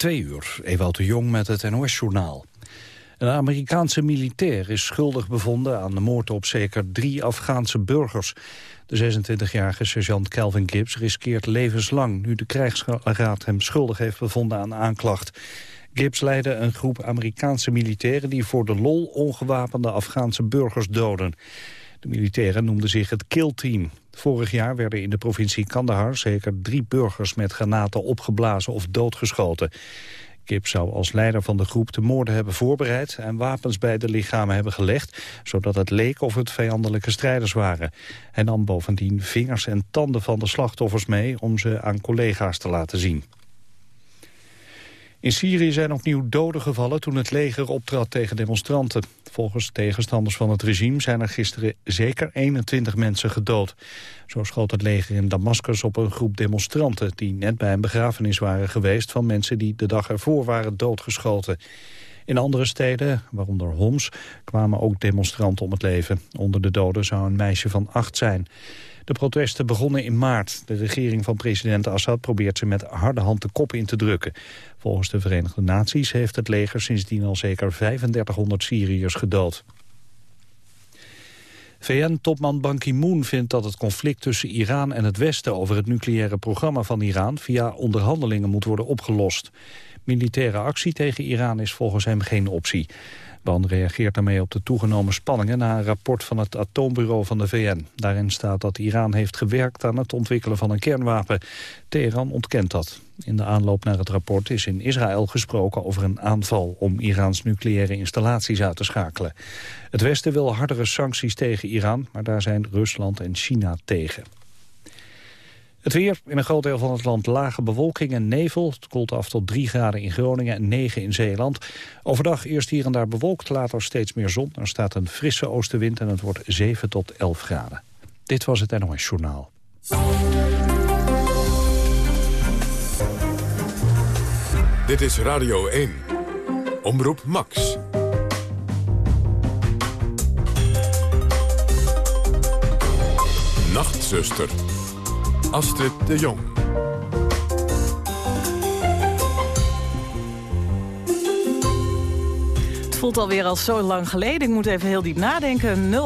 Twee uur, Ewout de Jong met het NOS-journaal. Een Amerikaanse militair is schuldig bevonden aan de moord op zeker drie Afghaanse burgers. De 26-jarige sergeant Calvin Gibbs riskeert levenslang... nu de krijgsraad hem schuldig heeft bevonden aan aanklacht. Gibbs leidde een groep Amerikaanse militairen... die voor de lol ongewapende Afghaanse burgers doden. De militairen noemden zich het Kill Team. Vorig jaar werden in de provincie Kandahar zeker drie burgers met granaten opgeblazen of doodgeschoten. Kip zou als leider van de groep de moorden hebben voorbereid en wapens bij de lichamen hebben gelegd, zodat het leek of het vijandelijke strijders waren. Hij nam bovendien vingers en tanden van de slachtoffers mee om ze aan collega's te laten zien. In Syrië zijn opnieuw doden gevallen toen het leger optrad tegen demonstranten. Volgens tegenstanders van het regime zijn er gisteren zeker 21 mensen gedood. Zo schoot het leger in Damascus op een groep demonstranten... die net bij een begrafenis waren geweest van mensen die de dag ervoor waren doodgeschoten. In andere steden, waaronder Homs, kwamen ook demonstranten om het leven. Onder de doden zou een meisje van acht zijn. De protesten begonnen in maart. De regering van president Assad probeert ze met harde hand de kop in te drukken. Volgens de Verenigde Naties heeft het leger sindsdien al zeker 3500 Syriërs gedood. VN-topman Ban Ki-moon vindt dat het conflict tussen Iran en het Westen over het nucleaire programma van Iran via onderhandelingen moet worden opgelost. Militaire actie tegen Iran is volgens hem geen optie. Ban reageert daarmee op de toegenomen spanningen na een rapport van het atoombureau van de VN. Daarin staat dat Iran heeft gewerkt aan het ontwikkelen van een kernwapen. Teheran ontkent dat. In de aanloop naar het rapport is in Israël gesproken over een aanval om Iraans nucleaire installaties uit te schakelen. Het Westen wil hardere sancties tegen Iran, maar daar zijn Rusland en China tegen. Het weer, in een groot deel van het land lage bewolking en nevel. Het koelt af tot 3 graden in Groningen en 9 in Zeeland. Overdag eerst hier en daar bewolkt, later steeds meer zon. Er staat een frisse oostenwind en het wordt 7 tot 11 graden. Dit was het NOS Journaal. Dit is Radio 1. Omroep Max. Nachtzuster. Astrid de Jong. Het voelt alweer al zo lang geleden. Ik moet even heel diep nadenken. 0800-1121.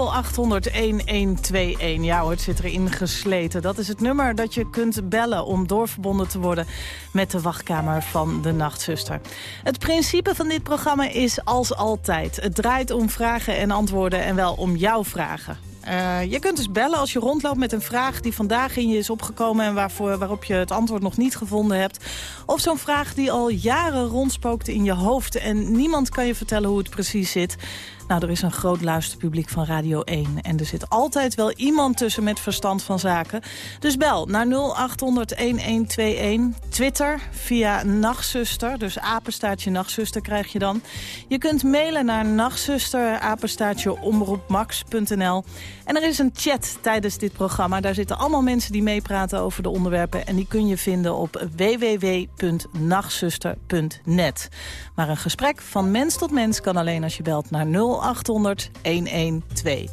Ja het zit erin gesleten. Dat is het nummer dat je kunt bellen om doorverbonden te worden... met de wachtkamer van de Nachtzuster. Het principe van dit programma is als altijd. Het draait om vragen en antwoorden en wel om jouw vragen. Uh, je kunt dus bellen als je rondloopt met een vraag die vandaag in je is opgekomen... en waarop je het antwoord nog niet gevonden hebt. Of zo'n vraag die al jaren rondspookt in je hoofd... en niemand kan je vertellen hoe het precies zit. Nou, er is een groot luisterpubliek van Radio 1. En er zit altijd wel iemand tussen met verstand van zaken. Dus bel naar 0800-1121. Twitter via Nachtzuster. Dus apenstaartje Nachtzuster krijg je dan. Je kunt mailen naar nachtzuster, apenstaartje omroepmax.nl. En er is een chat tijdens dit programma. Daar zitten allemaal mensen die meepraten over de onderwerpen. En die kun je vinden op www.nachtzuster.net. Maar een gesprek van mens tot mens kan alleen als je belt naar 0800 1121.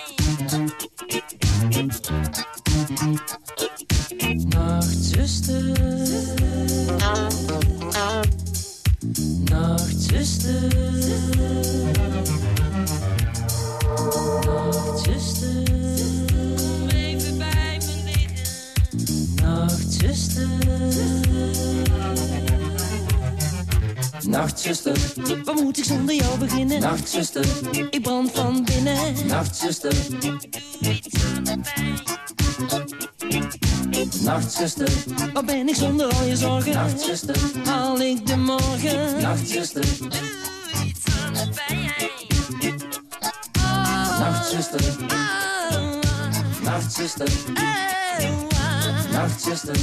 Moet ik zonder jou beginnen? Nachtzuster, ik brand van binnen. Nachtzuster, doe iets aan de pijn. Nachtzuster, waar ben ik zonder al je zorgen? Nachtzuster, haal ik de morgen? Nachtzuster, doe iets aan de pijn. Nachtzuster, Nachtzuster, Nachtzuster,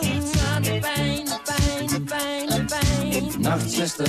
iets aan de pijn, de pijn, de pijn, de pijn. Nachtzuster,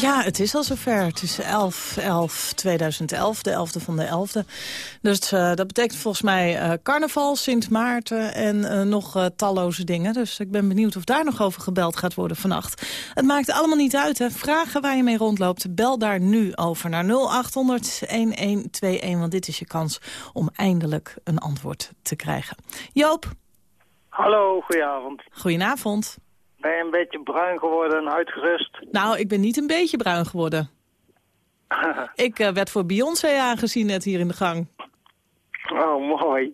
Ja, het is al zover. Het is 11, 11, 2011, de 11e van de 11e. Dus uh, dat betekent volgens mij uh, carnaval, Sint Maarten en uh, nog talloze dingen. Dus ik ben benieuwd of daar nog over gebeld gaat worden vannacht. Het maakt allemaal niet uit, hè. Vragen waar je mee rondloopt, bel daar nu over naar 0800-1121. Want dit is je kans om eindelijk een antwoord te krijgen. Joop. Hallo, goedenavond. Goedenavond. Ben je een beetje bruin geworden en uitgerust? Nou, ik ben niet een beetje bruin geworden. ik uh, werd voor Beyoncé aangezien net hier in de gang. Oh, mooi.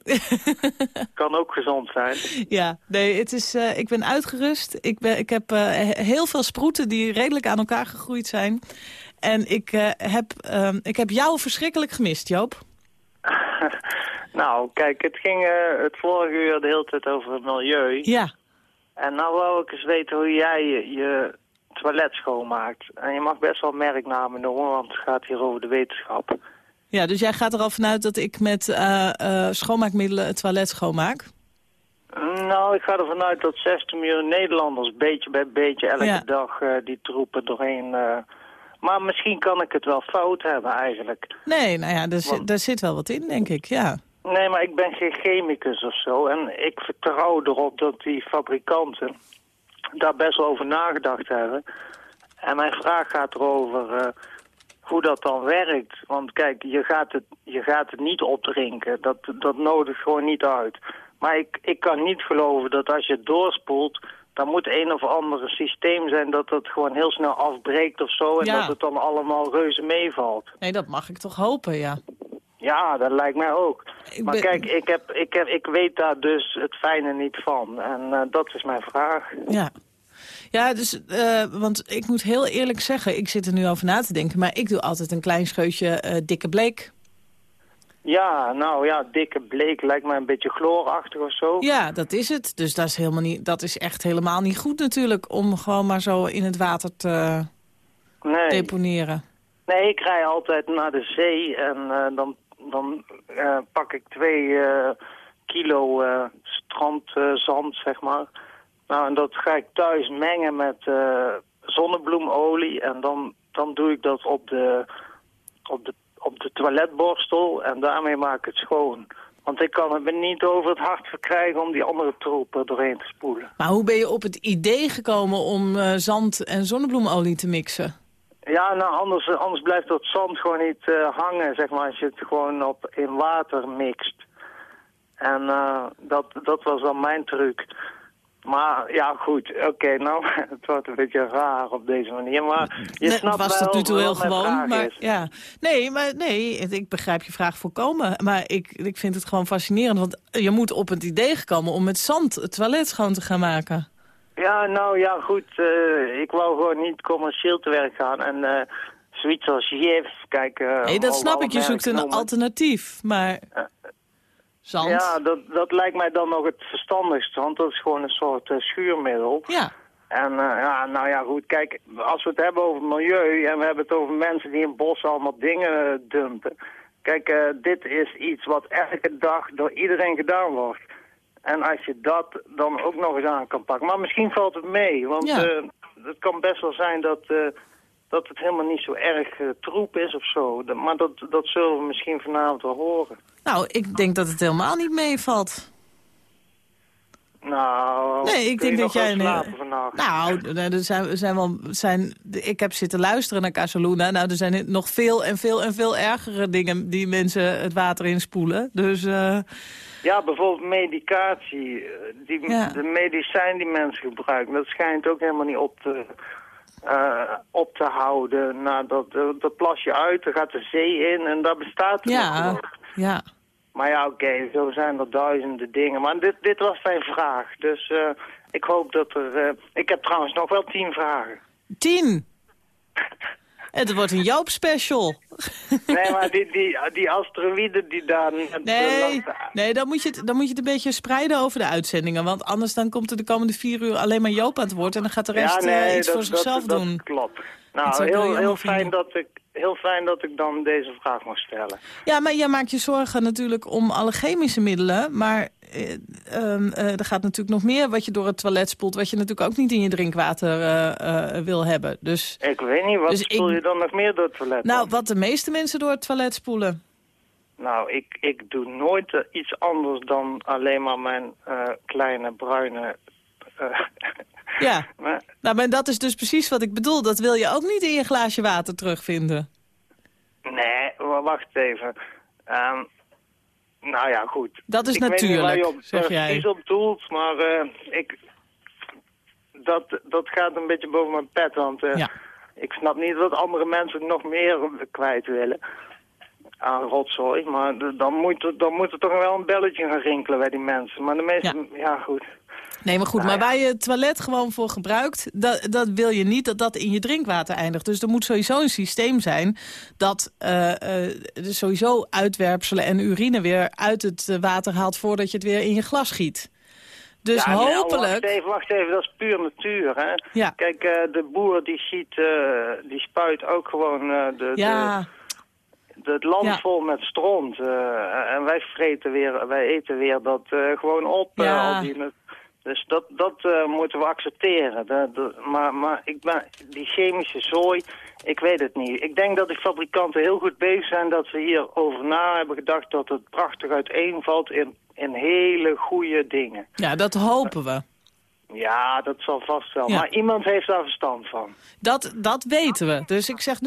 kan ook gezond zijn. Ja, nee, het is, uh, ik ben uitgerust. Ik, ben, ik heb uh, heel veel sproeten die redelijk aan elkaar gegroeid zijn. En ik, heb, ik heb jou verschrikkelijk gemist, Joop. nou, kijk, het ging het vorige uur de hele tijd over het milieu. Ja. En nou wou ik eens weten hoe jij je, je toilet schoonmaakt. En je mag best wel merknamen noemen, want het gaat hier over de wetenschap. Ja, dus jij gaat er al vanuit dat ik met uh, uh, schoonmaakmiddelen het toilet schoonmaak? Nou, ik ga ervan uit dat 16 miljoen Nederlanders beetje bij beetje elke ja. dag uh, die troepen doorheen... maar misschien kan ik het wel fout hebben eigenlijk. Nee, nou ja, daar, want... daar zit wel wat in, denk ik, ja. Nee, maar ik ben geen chemicus of zo. En ik vertrouw erop dat die fabrikanten daar best wel over nagedacht hebben. En mijn vraag gaat erover uh, hoe dat dan werkt. Want kijk, je gaat het, je gaat het niet opdrinken. Dat, dat nodigt gewoon niet uit. Maar ik, ik kan niet geloven dat als je het doorspoelt... dan moet een of ander systeem zijn dat het gewoon heel snel afbreekt of zo... en Ja. dat het dan allemaal reuze meevalt. Nee, dat mag ik toch hopen, ja. Ja, dat lijkt mij ook. Ik maar ben- kijk, ik, heb, ik, heb, ik weet daar dus het fijne niet van. En eh, dat is mijn vraag. Ja. Ja, dus, eh, want ik moet heel eerlijk zeggen, ik zit er nu over na te denken... maar ik doe altijd een klein scheutje eh, dikke bleek. Ja, nou ja, dikke bleek lijkt mij een beetje chloorachtig of zo. Ja, dat is het. Dus dat is, helemaal niet, dat is echt helemaal niet goed natuurlijk... om gewoon maar zo in het water te nee. deponeren. nee, ik rij altijd naar de zee en dan, dan eh, pak ik twee eh, kilo eh, strandzand, zeg maar. Nou, en dat ga ik thuis mengen met zonnebloemolie en dan, dan doe ik dat op de, op, de, op de toiletborstel en daarmee maak ik het schoon. Want ik kan het me niet over het hart verkrijgen om die andere troep er doorheen te spoelen. Maar hoe ben je op het idee gekomen om zand en zonnebloemolie te mixen? Ja, nou anders, anders blijft dat zand gewoon niet eh, hangen, zeg maar, als je het gewoon op, in water mixt. En eh, dat, dat was dan mijn truc. Maar ja, goed, oké, nou, het wordt een beetje raar op deze manier, maar je Nee, snapt het was wel tot nu toe heel gewoon, maar is. ja. Nee, maar nee, ik begrijp je vraag volkomen. Maar ik, ik vind het gewoon fascinerend, want je moet op het idee gekomen om met zand het toilet schoon te gaan maken. Ja, nou ja, goed, eh, ik wou gewoon niet commercieel te werk gaan en eh, zoiets als JIF, kijk... Nee, dat snap ik, je zoekt een alternatief, maar zand, Ja, dat, dat lijkt mij dan nog het verstandigste, want dat is gewoon een soort eh, schuurmiddel. ja. En ja, nou ja, goed, kijk, als we het hebben over milieu en we hebben het over mensen die in bossen allemaal dingen dumpen. Kijk, dit is iets wat elke dag door iedereen gedaan wordt. En als je dat dan ook nog eens aan kan pakken. Maar misschien valt het mee, want Ja. eh, het kan best wel zijn dat, eh, dat het helemaal niet zo erg eh, troep is of zo. Maar dat, dat zullen we misschien vanavond wel horen. Nou, ik denk dat het helemaal niet meevalt. Nou, Nee, ik denk dat jij... een- vannacht? Nou, er zijn, zijn wel, zijn, ik heb zitten luisteren naar Casaluna. Nou, er zijn nog veel en veel en veel ergere dingen die mensen het water inspoelen. Dus eh, Ja, bijvoorbeeld medicatie. eh, Die, Ja. De medicijn die mensen gebruiken, dat schijnt ook helemaal niet op te, eh, op te houden. Nou, dat, dat, dat plas je uit, dan gaat de zee in en daar bestaat het ja, ja. Maar ja, oké, zo zijn er duizenden dingen. Maar dit, dit was zijn vraag. Dus eh, ik hoop dat er... eh, ik heb trouwens nog wel tien vragen. Tien. Het wordt een Joop-special. Nee, maar die, die, die asteroïden die daar... Nee, nee dan, moet je het, dan moet je het een beetje spreiden over de uitzendingen. Want anders dan komt er de komende vier uur alleen maar Joop aan het woord... en dan gaat de rest eh, iets voor zichzelf dat, doen. Dat klopt. Nou, heel, heel, fijn dat ik, heel fijn dat ik dan deze vraag mag stellen. Ja, maar jij maakt je zorgen natuurlijk om alle chemische middelen. Maar eh, ehm, eh, er gaat natuurlijk nog meer wat je door het toilet spoelt... wat je natuurlijk ook niet in je drinkwater eh, wil hebben. Dus, Ik weet niet, wat Dus spoel ik- je dan nog meer door het toilet? nou, dan? wat de meeste mensen door het toilet spoelen. Nou, ik, ik doe nooit iets anders dan alleen maar mijn kleine bruine... Ja, maar- nou, maar dat is dus precies wat ik bedoel. Dat wil je ook niet in je glaasje water terugvinden. nee, wa- wacht even. Ehm, nou ja, goed. Dat is ik weet niet natuurlijk, op, zeg precies jij. op doelt, maar eh, ik... Dat, dat gaat een beetje boven mijn pet, want... eh, Ja. Ik snap niet dat andere mensen nog meer kwijt willen aan rotzooi. Maar dan moet, er, dan moet er toch wel een belletje gaan rinkelen bij die mensen. Maar de meeste, ja, goed. Nee, maar goed, Nou maar waar je het toilet gewoon voor gebruikt... Dat, dat wil je niet dat dat in je drinkwater eindigt. Dus er moet sowieso een systeem zijn... dat eh, eh, er sowieso uitwerpselen en urine weer uit het eh, water haalt... voordat je het weer in je glas giet. Dus ja, hopelijk... wacht, even, wacht even, dat is puur natuur, hè. Ja. Kijk, de boer die ziet, die spuit ook gewoon de, ja, de, het land Ja. vol met stront. en wij vreten weer, wij eten weer dat gewoon op. Ja. al die, dus dat, dat eh, moeten we accepteren. De- de- maar maar ik ben, die chemische zooi, ik weet het niet. Ik denk dat de fabrikanten heel goed bezig zijn dat ze hierover na hebben gedacht... dat het prachtig uiteenvalt in, in hele goede dingen. ja, dat hopen we. Ja, dat zal vast wel. Ja. Maar iemand heeft daar verstand van. Dat, dat weten we. Dus ik zeg 0800-1121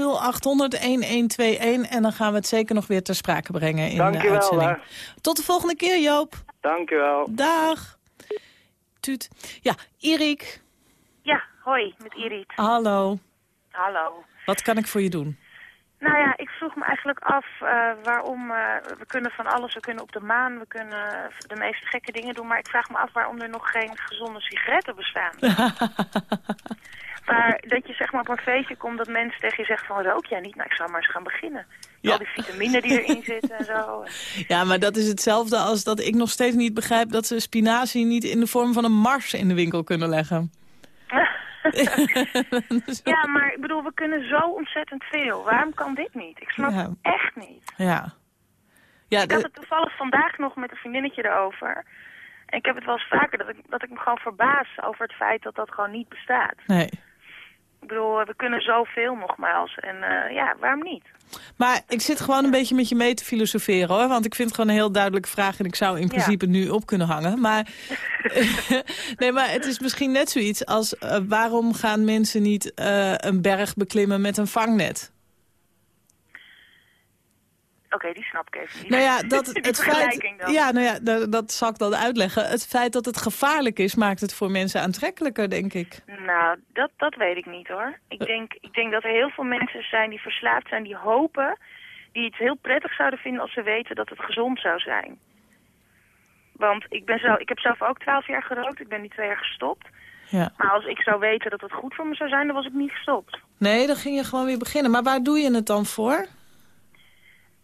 en dan gaan we het zeker nog weer ter sprake brengen in de Dankjewel, uitzending. hè. Tot de volgende keer, Joop. Dank u wel. Dag. Ja, Erik. Ja, hoi, met Irit. Hallo. Hallo. Wat kan ik voor je doen? Nou ja, ik vroeg me eigenlijk af eh, waarom... eh, we kunnen van alles, we kunnen op de maan, we kunnen de meest gekke dingen doen... maar ik vraag me af waarom er nog geen gezonde sigaretten bestaan. maar dat je zeg maar op een feestje komt dat mensen tegen je zeggen van... rook jij niet? Nou, ik zou maar eens gaan beginnen. Ja. Al die vitamine die erin zitten en zo. Ja, maar dat is hetzelfde als dat ik nog steeds niet begrijp... dat ze spinazie niet in de vorm van een mars in de winkel kunnen leggen. ja, maar ik bedoel, we kunnen zo ontzettend veel. Waarom kan dit niet? Ik snap Ja. het echt niet. Ja. Ja, Ik had het toevallig vandaag nog met een vriendinnetje erover. En ik heb het wel eens vaker dat ik, dat ik me gewoon verbaas over het feit dat dat gewoon niet bestaat. nee. Ik bedoel, we kunnen zoveel nogmaals. En eh, ja, waarom niet? Maar ik zit gewoon een beetje met je mee te filosoferen, hoor. Want ik vind het gewoon een heel duidelijke vraag... en ik zou in Ja. principe nu op kunnen hangen. Maar, nee, maar het is misschien net zoiets als... eh, waarom gaan mensen niet eh, een berg beklimmen met een vangnet? Oké, die snap ik even niet. Nou ja, dat, het feit, dan. ja, nou ja, dat, dat zal ik dan uitleggen. Het feit dat het gevaarlijk is, maakt het voor mensen aantrekkelijker, denk ik. Nou, dat, dat weet ik niet hoor. Ik denk, ik denk dat er heel veel mensen zijn die verslaafd zijn, die hopen, die het heel prettig zouden vinden als ze weten dat het gezond zou zijn. Want ik, ben zo, ik heb zelf ook twaalf jaar gerookt, ik ben nu twee jaar gestopt. Ja. Maar als ik zou weten dat het goed voor me zou zijn, dan was ik niet gestopt. Nee, dan ging je gewoon weer beginnen. Maar waar doe je het dan voor?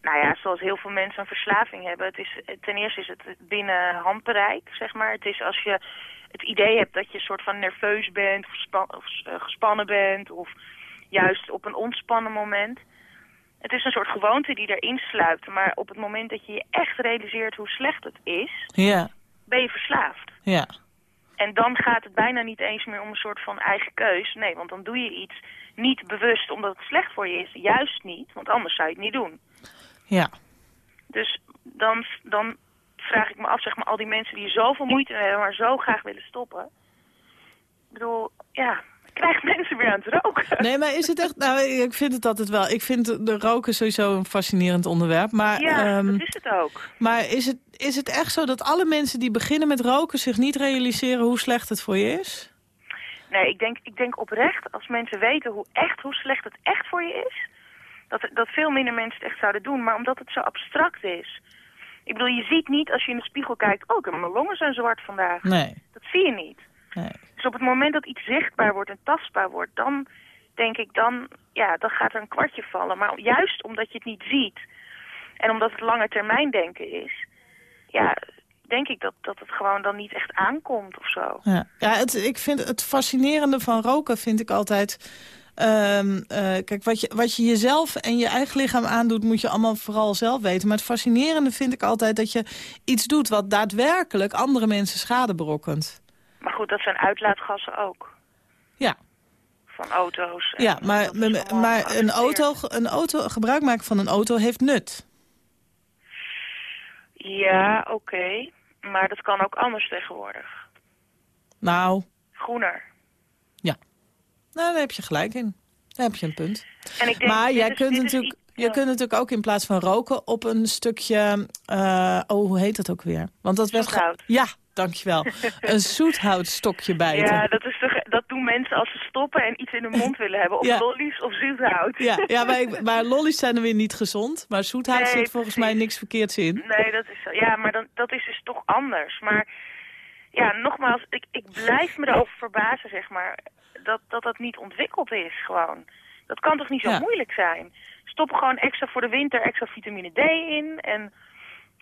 Nou ja, zoals heel veel mensen een verslaving hebben. Het is, ten eerste is het binnen handbereik, zeg maar. Het is als je het idee hebt dat je een soort van nerveus bent of, eh, gespannen bent... of juist op een ontspannen moment. Het is een soort gewoonte die erin sluipt. Maar op het moment dat je je echt realiseert hoe slecht het is, Ja, ben je verslaafd. ja. En dan gaat het bijna niet eens meer om een soort van eigen keus. Nee, want dan doe je iets niet bewust omdat het slecht voor je is. Juist niet, want anders zou je het niet doen. Ja, Dus dan, dan vraag ik me af, zeg maar, al die mensen die zoveel moeite hebben, maar zo graag willen stoppen. Ik bedoel, ja, krijg mensen weer aan het roken. nee, maar is het echt... Nou, ik vind het altijd wel... Ik vind de roken sowieso een fascinerend onderwerp. Maar, ja, ehm, dat is het ook. maar is, het, is het echt zo dat alle mensen die beginnen met roken... zich niet realiseren hoe slecht het voor je is? Nee, ik denk, ik denk oprecht, als mensen weten hoe echt, hoe slecht het echt voor je is, dat, dat veel minder mensen het echt zouden doen. Maar omdat het zo abstract is. Ik bedoel, je ziet niet als je in de spiegel kijkt, oh, mijn longen zijn zwart vandaag. Nee, Dat zie je niet. nee. Dus op het moment dat iets zichtbaar wordt en tastbaar wordt, dan denk ik, dan, ja, dan gaat er een kwartje vallen. Maar juist omdat je het niet ziet en omdat het lange termijn denken is, ja, denk ik dat, dat het gewoon dan niet echt aankomt of zo. Ja, ja het, ik vind het fascinerende van roken vind ik altijd... ehm, eh, kijk, wat je, wat je jezelf en je eigen lichaam aandoet... moet je allemaal vooral zelf weten. Maar het fascinerende vind ik altijd dat je iets doet... wat daadwerkelijk andere mensen schade berokkent. Maar goed, dat zijn uitlaatgassen ook. Ja, Van auto's. ja maar, maar een, auto, een auto, gebruik maken van een auto heeft nut. Ja, oké. Maar dat kan ook anders tegenwoordig. Nou, Groener. Nou, daar heb je gelijk in. Daar heb je een punt. En ik denk, Maar jij is- kunt, natuurlijk, iets- je ja. kunt natuurlijk ook in plaats van roken op een stukje... eh, oh, hoe heet dat ook weer? Want dat werd. Ja, dankjewel. een zoethoutstokje bijten. Ja, dat, is toch, dat doen mensen als ze stoppen en iets in hun mond willen hebben. Of Ja. lollies of zoethout. Ja, ja maar, ik- maar lollies zijn er weer niet gezond. Maar zoethout Nee, zit volgens mij niks verkeerds in. Nee, dat is zo. Ja, maar dan, dat is dus toch anders. Maar ja, nogmaals, ik, ik blijf me erover verbazen, zeg maar, dat, dat dat niet ontwikkeld is gewoon. Dat kan toch niet zo Ja. moeilijk zijn? Stop gewoon extra voor de winter extra vitamine D in en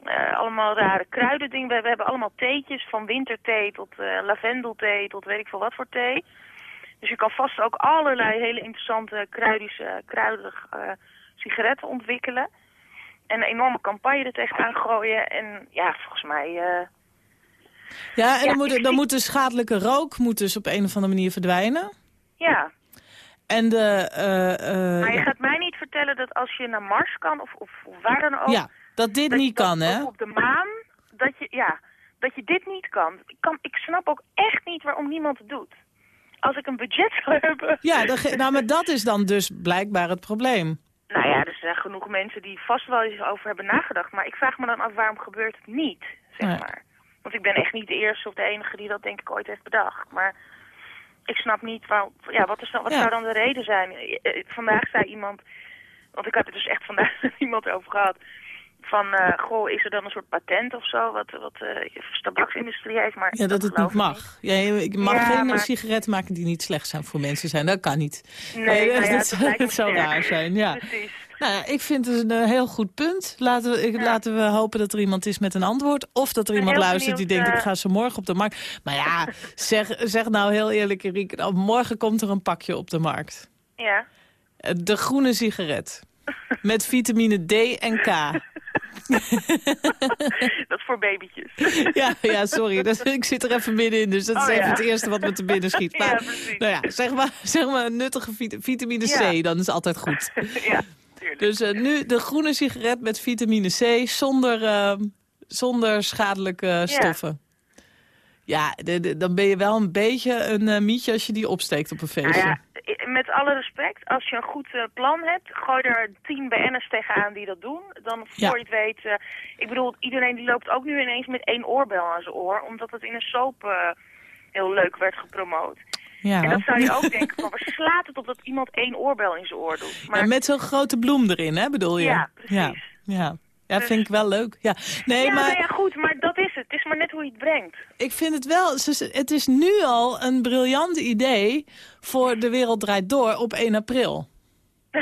eh, allemaal rare kruidendingen. We, we hebben allemaal theetjes, van winterthee tot eh, lavendelthee tot weet ik veel wat voor thee. Dus je kan vast ook allerlei hele interessante kruidische, kruidig eh, sigaretten ontwikkelen. En een enorme campagne er tegenaan gooien. En ja, volgens mij... Ja, en Ja, dan, moet, dan moet de schadelijke rook moet dus op een of andere manier verdwijnen. ja, En de... eh, maar je gaat mij niet vertellen dat als je naar Mars kan of, of, waar dan ook... ja, dat dit dat niet dat- kan, hè? Op de maan, dat je, ja, dat je dit niet kan. Ik, kan. ik snap ook echt niet waarom niemand het doet. Als ik een budget zou hebben... Ja, ge- nou, maar dat is dan dus blijkbaar het probleem. Nou ja, er zijn genoeg mensen die vast wel eens over hebben nagedacht. Maar ik vraag me dan af, waarom gebeurt het niet, zeg maar. Want ik ben echt niet de eerste of de enige die dat denk ik ooit heeft bedacht. Maar ik snap niet, waarom, ja, wat, is dan, wat Ja. zou dan de reden zijn? Eh, eh, Vandaag zei iemand, want ik heb het dus echt vandaag met iemand over gehad... van, eh, goh, is er dan een soort patent of zo, wat, wat de tabaksindustrie heeft? Maar Ja, dat het niet ik mag. Ja, je mag Ja, geen maar- sigaretten maken die niet slecht zijn voor mensen zijn. Dat kan niet. Nee, Nee, nou ja, dat het zou- raar zijn, ja. Precies. Nou ja, ik vind het een heel goed punt. Laten we, Ja. laten we hopen dat er iemand is met een antwoord. Of dat er iemand luistert die denkt, ik eh, ga ze morgen op de markt. Maar ja, zeg, zeg nou heel eerlijk, Rieke. nou, morgen komt er een pakje op de markt. Ja. Eh, De groene sigaret. Met vitamine D en K. dat is voor babytjes. Ja, ja sorry. Dat, ik zit er even middenin, dus dat is Oh, even ja. het eerste wat me te binnen schiet. Maar, nou ja, zeg maar, zeg maar nuttige vit- vitamine C, Ja. dan is altijd goed. ja, Dus eh, nu de groene sigaret met vitamine C zonder, eh, zonder schadelijke stoffen. Ja, de- de- dan ben je wel een beetje een eh, mietje als je die opsteekt op een Nou feestje. ja, met alle respect, als je een goed eh, plan hebt, gooi er tien BN'ers tegenaan die dat doen. Dan voor Ja. je het weet, eh, ik bedoel, iedereen die loopt ook nu ineens met één oorbel aan zijn oor, omdat het in een soap eh, heel leuk werd gepromoot. Ja. En dat zou je ook denken van, waar slaat het op dat iemand één oorbel in zijn oor doet? Maar Ja, met zo'n grote bloem erin, hè, bedoel je? Ja, precies. Ja, ja. ja vind ik wel leuk. Ja. Nee, ja, maar nou ja, goed, maar dat is het. Het is maar net hoe je het brengt. ik vind het wel... Het is nu al een briljant idee voor De Wereld Draait Door op 1 april.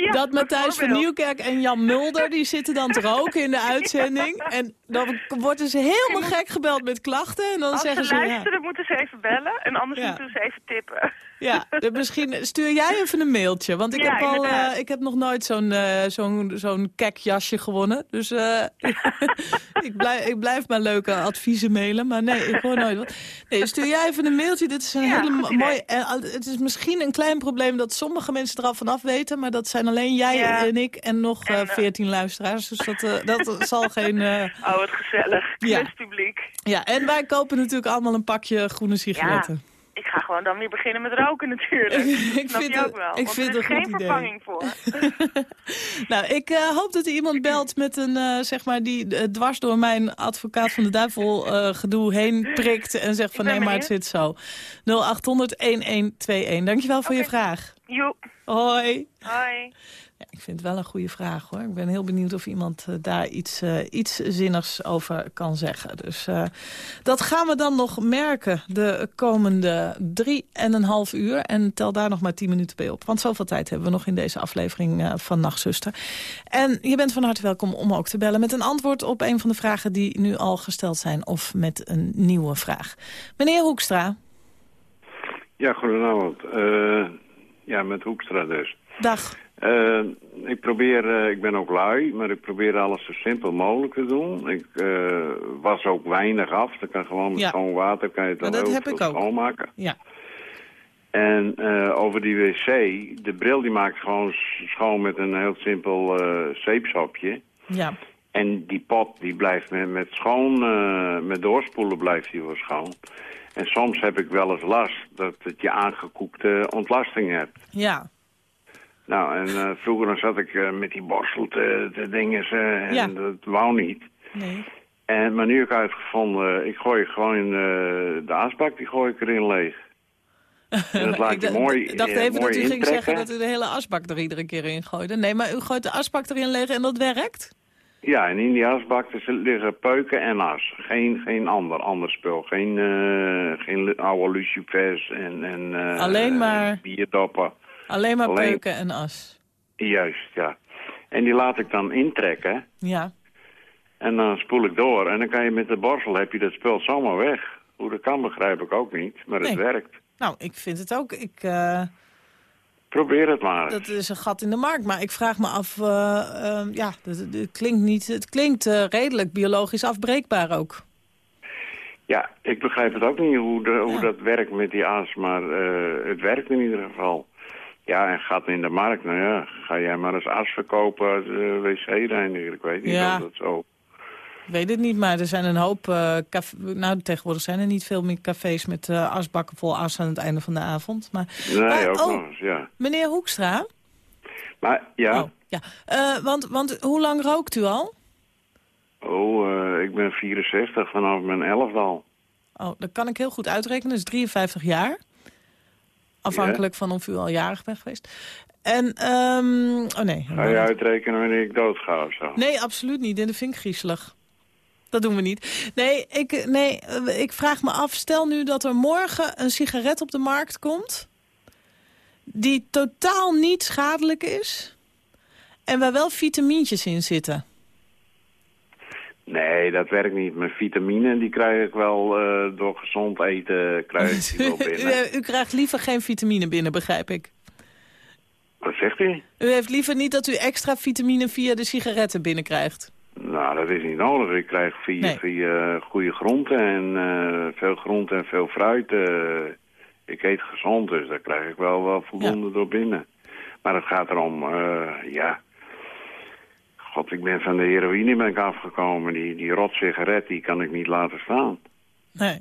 Ja, dat Matthijs van. Nieuwkerk en Jan Mulder, die zitten dan te roken in de uitzending. En dan worden ze helemaal gek gebeld met klachten. En dan Als zeggen ze ze... Ja, luisteren, moeten ze even bellen. En anders moeten ze even tippen. Ja dus misschien stuur jij even een mailtje. Want ik, Ja, heb, al, eh, ik heb nog nooit zo'n eh, zo'n zo'n kekjasje gewonnen. Dus eh, ik, blijf, ik blijf maar leuke adviezen mailen. Maar nee, ik hoor nooit wat. Nee, stuur jij even een mailtje. Dit is een Ja, hele goed mo- idee. mooie... En al- het is misschien een klein probleem dat sommige mensen er al vanaf weten. Maar dat zijn alleen jij Ja. en ik en nog En, veertien luisteraars. Dus dat, dat zal geen... Oh, wat gezellig. Ja. Kluspubliek. Ja, en wij kopen natuurlijk allemaal een pakje groene sigaretten. Ik ga gewoon dan weer beginnen met roken natuurlijk. Ik Snap vind je het- ook wel. ik vind er is geen vervanging voor. Nou, ik eh, hoop dat er iemand belt met een, eh, zeg maar, die eh, dwars door mijn advocaat van de duivel gedoe heen prikt en zegt van nee, maar het zit zo. 0800-1121. Dankjewel voor je vraag. Joep. Hoi. Hoi. Ja, ik vind het wel een goede vraag hoor. Ik ben heel benieuwd of iemand eh, daar iets, eh, iets zinnigs over kan zeggen. Dus eh, dat gaan we dan nog merken de komende drie en een half uur. En tel daar nog maar tien minuten bij op. Want zoveel tijd hebben we nog in deze aflevering eh, van Nachtzuster. En je bent van harte welkom om ook te bellen met een antwoord op een van de vragen die nu al gesteld zijn. Of met een nieuwe vraag. Meneer Hoekstra, Ja, goedenavond. Eh, ja, met Hoekstra dus. dag. Eh, ik probeer, eh, ik ben ook lui, maar ik probeer alles zo simpel mogelijk te doen. Ik eh, was ook weinig af. Dan kan gewoon met Ja. schoon water kan je het dat heel heb veel ik ook. schoonmaken. Ja. En over die wc, de bril die maakt gewoon schoon met een heel simpel zeepsopje. Ja. En die pot die blijft met, met schoon, met doorspoelen blijft die wel schoon. En soms heb ik wel eens last dat het je aangekoekte ontlasting hebt. Ja. Nou, en eh, vroeger dan zat ik eh, met die borstel te, te dingen en Ja. dat wou niet. Nee. En, maar nu heb ik uitgevonden, ik gooi gewoon eh, de asbak, die gooi ik erin leeg. En dat laat ik mooi, dacht eh, even mooi dat u ging zeggen dat u de hele asbak er iedere keer in gooide. Nee, maar u gooit de asbak erin leeg en dat werkt? Ja, en in die asbak liggen peuken en as. Geen, geen ander, ander spul. Geen, eh, geen oude lucifers en, en eh, Alleen maar- bierdoppen. Alleen maar Alleen- peuken en as. Juist, ja. En die laat ik dan intrekken. Ja. En dan spoel ik door. En dan kan je met de borstel, heb je dat spul zomaar weg. Hoe dat kan begrijp ik ook niet, maar het werkt. Nou, ik vind het ook. Ik, eh, Probeer het maar. dat is een gat in de markt. Maar ik vraag me af, eh, eh, ja, het, klinkt, niet, het klinkt eh, redelijk biologisch afbreekbaar ook. Ja, ik begrijp het ook niet hoe, de, hoe Ja. dat werkt met die as, maar het werkt in ieder geval. Ja, en gaat in de markt, nou ja, ga jij maar eens as verkopen als wc-reiniger. Ik weet niet Ja. of dat zo... Ik weet het niet, maar er zijn een hoop... caf- nou, tegenwoordig zijn er niet veel meer cafés met eh, asbakken vol as aan het einde van de avond. Maar, Nee, Maar- ook oh. nog eens, ja. meneer Hoekstra? Maar ja, Oh, ja. Eh, want, want hoe lang rookt u al? oh, ik ben 64 vanaf mijn elfde al. Oh, dat kan ik heel goed uitrekenen. Dat is 53 jaar. Afhankelijk van of u al jarig bent geweest. En, ehm oh nee. Ga je uitrekenen wanneer ik doodga of zo? Nee, absoluut niet. En dat vind ik griezelig. Dat doen we niet. Nee ik, nee, eh, ik vraag me af. Stel nu dat er morgen een sigaret op de markt komt... die totaal niet schadelijk is... en waar wel vitamintjes in zitten. Nee, dat werkt niet. Mijn vitamine die krijg ik wel eh, door gezond eten krijg ik wel u, binnen. u krijgt liever geen vitamine binnen, begrijp ik. Wat zegt u? U heeft liever niet dat u extra vitamine via de sigaretten binnenkrijgt. Nou, dat is niet nodig. Ik krijg via, Nee. via goede groenten en eh, veel groenten en veel fruit. eh, ik eet gezond, dus daar krijg ik wel, wel voldoende door binnen. Maar het gaat erom, eh, ja... God, ik ben van de heroïne ben ik afgekomen. Die, die rot sigaret, die kan ik niet laten staan. Nee.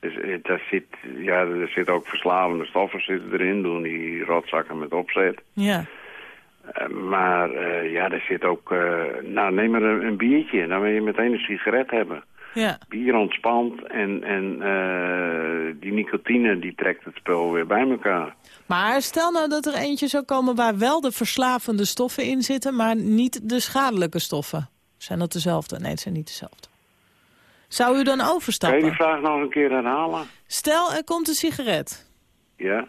Dus eh, daar zit, ja, er zitten ook verslavende stoffen zitten erin, doen die rotzakken met opzet. Ja. Eh, maar eh, ja, er zit ook, eh, nou neem maar een, een biertje, dan wil je meteen een sigaret hebben. Ja. Bier ontspant en, en die nicotine die trekt het spul weer bij elkaar. Maar stel nou dat er eentje zou komen waar wel de verslavende stoffen in zitten... maar niet de schadelijke stoffen. Zijn dat dezelfde? Nee, het zijn niet dezelfde. Zou u dan Kan je die overstappen? vraag nog een keer herhalen? Stel, er komt een sigaret Ja.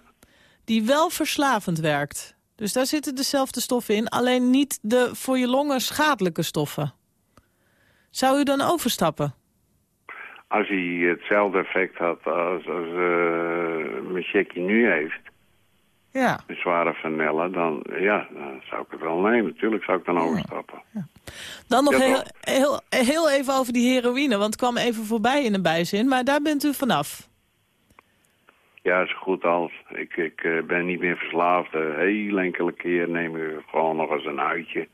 die wel verslavend werkt. Dus daar zitten dezelfde stoffen in, alleen niet de voor je longen schadelijke stoffen. Zou u dan overstappen? Als hij hetzelfde effect had als, als uh, nu heeft, Ja. de zware vanille, dan, ja, dan zou ik het wel nemen. Natuurlijk zou ik dan overstappen. Dan nog Ja, heel, heel, heel even over die heroïne, want het kwam even voorbij in een bijzin. Maar daar bent u vanaf. Ja, zo goed als. Ik, ik eh, ben niet meer verslaafd. Een heel enkele keer neem ik gewoon nog eens een uitje.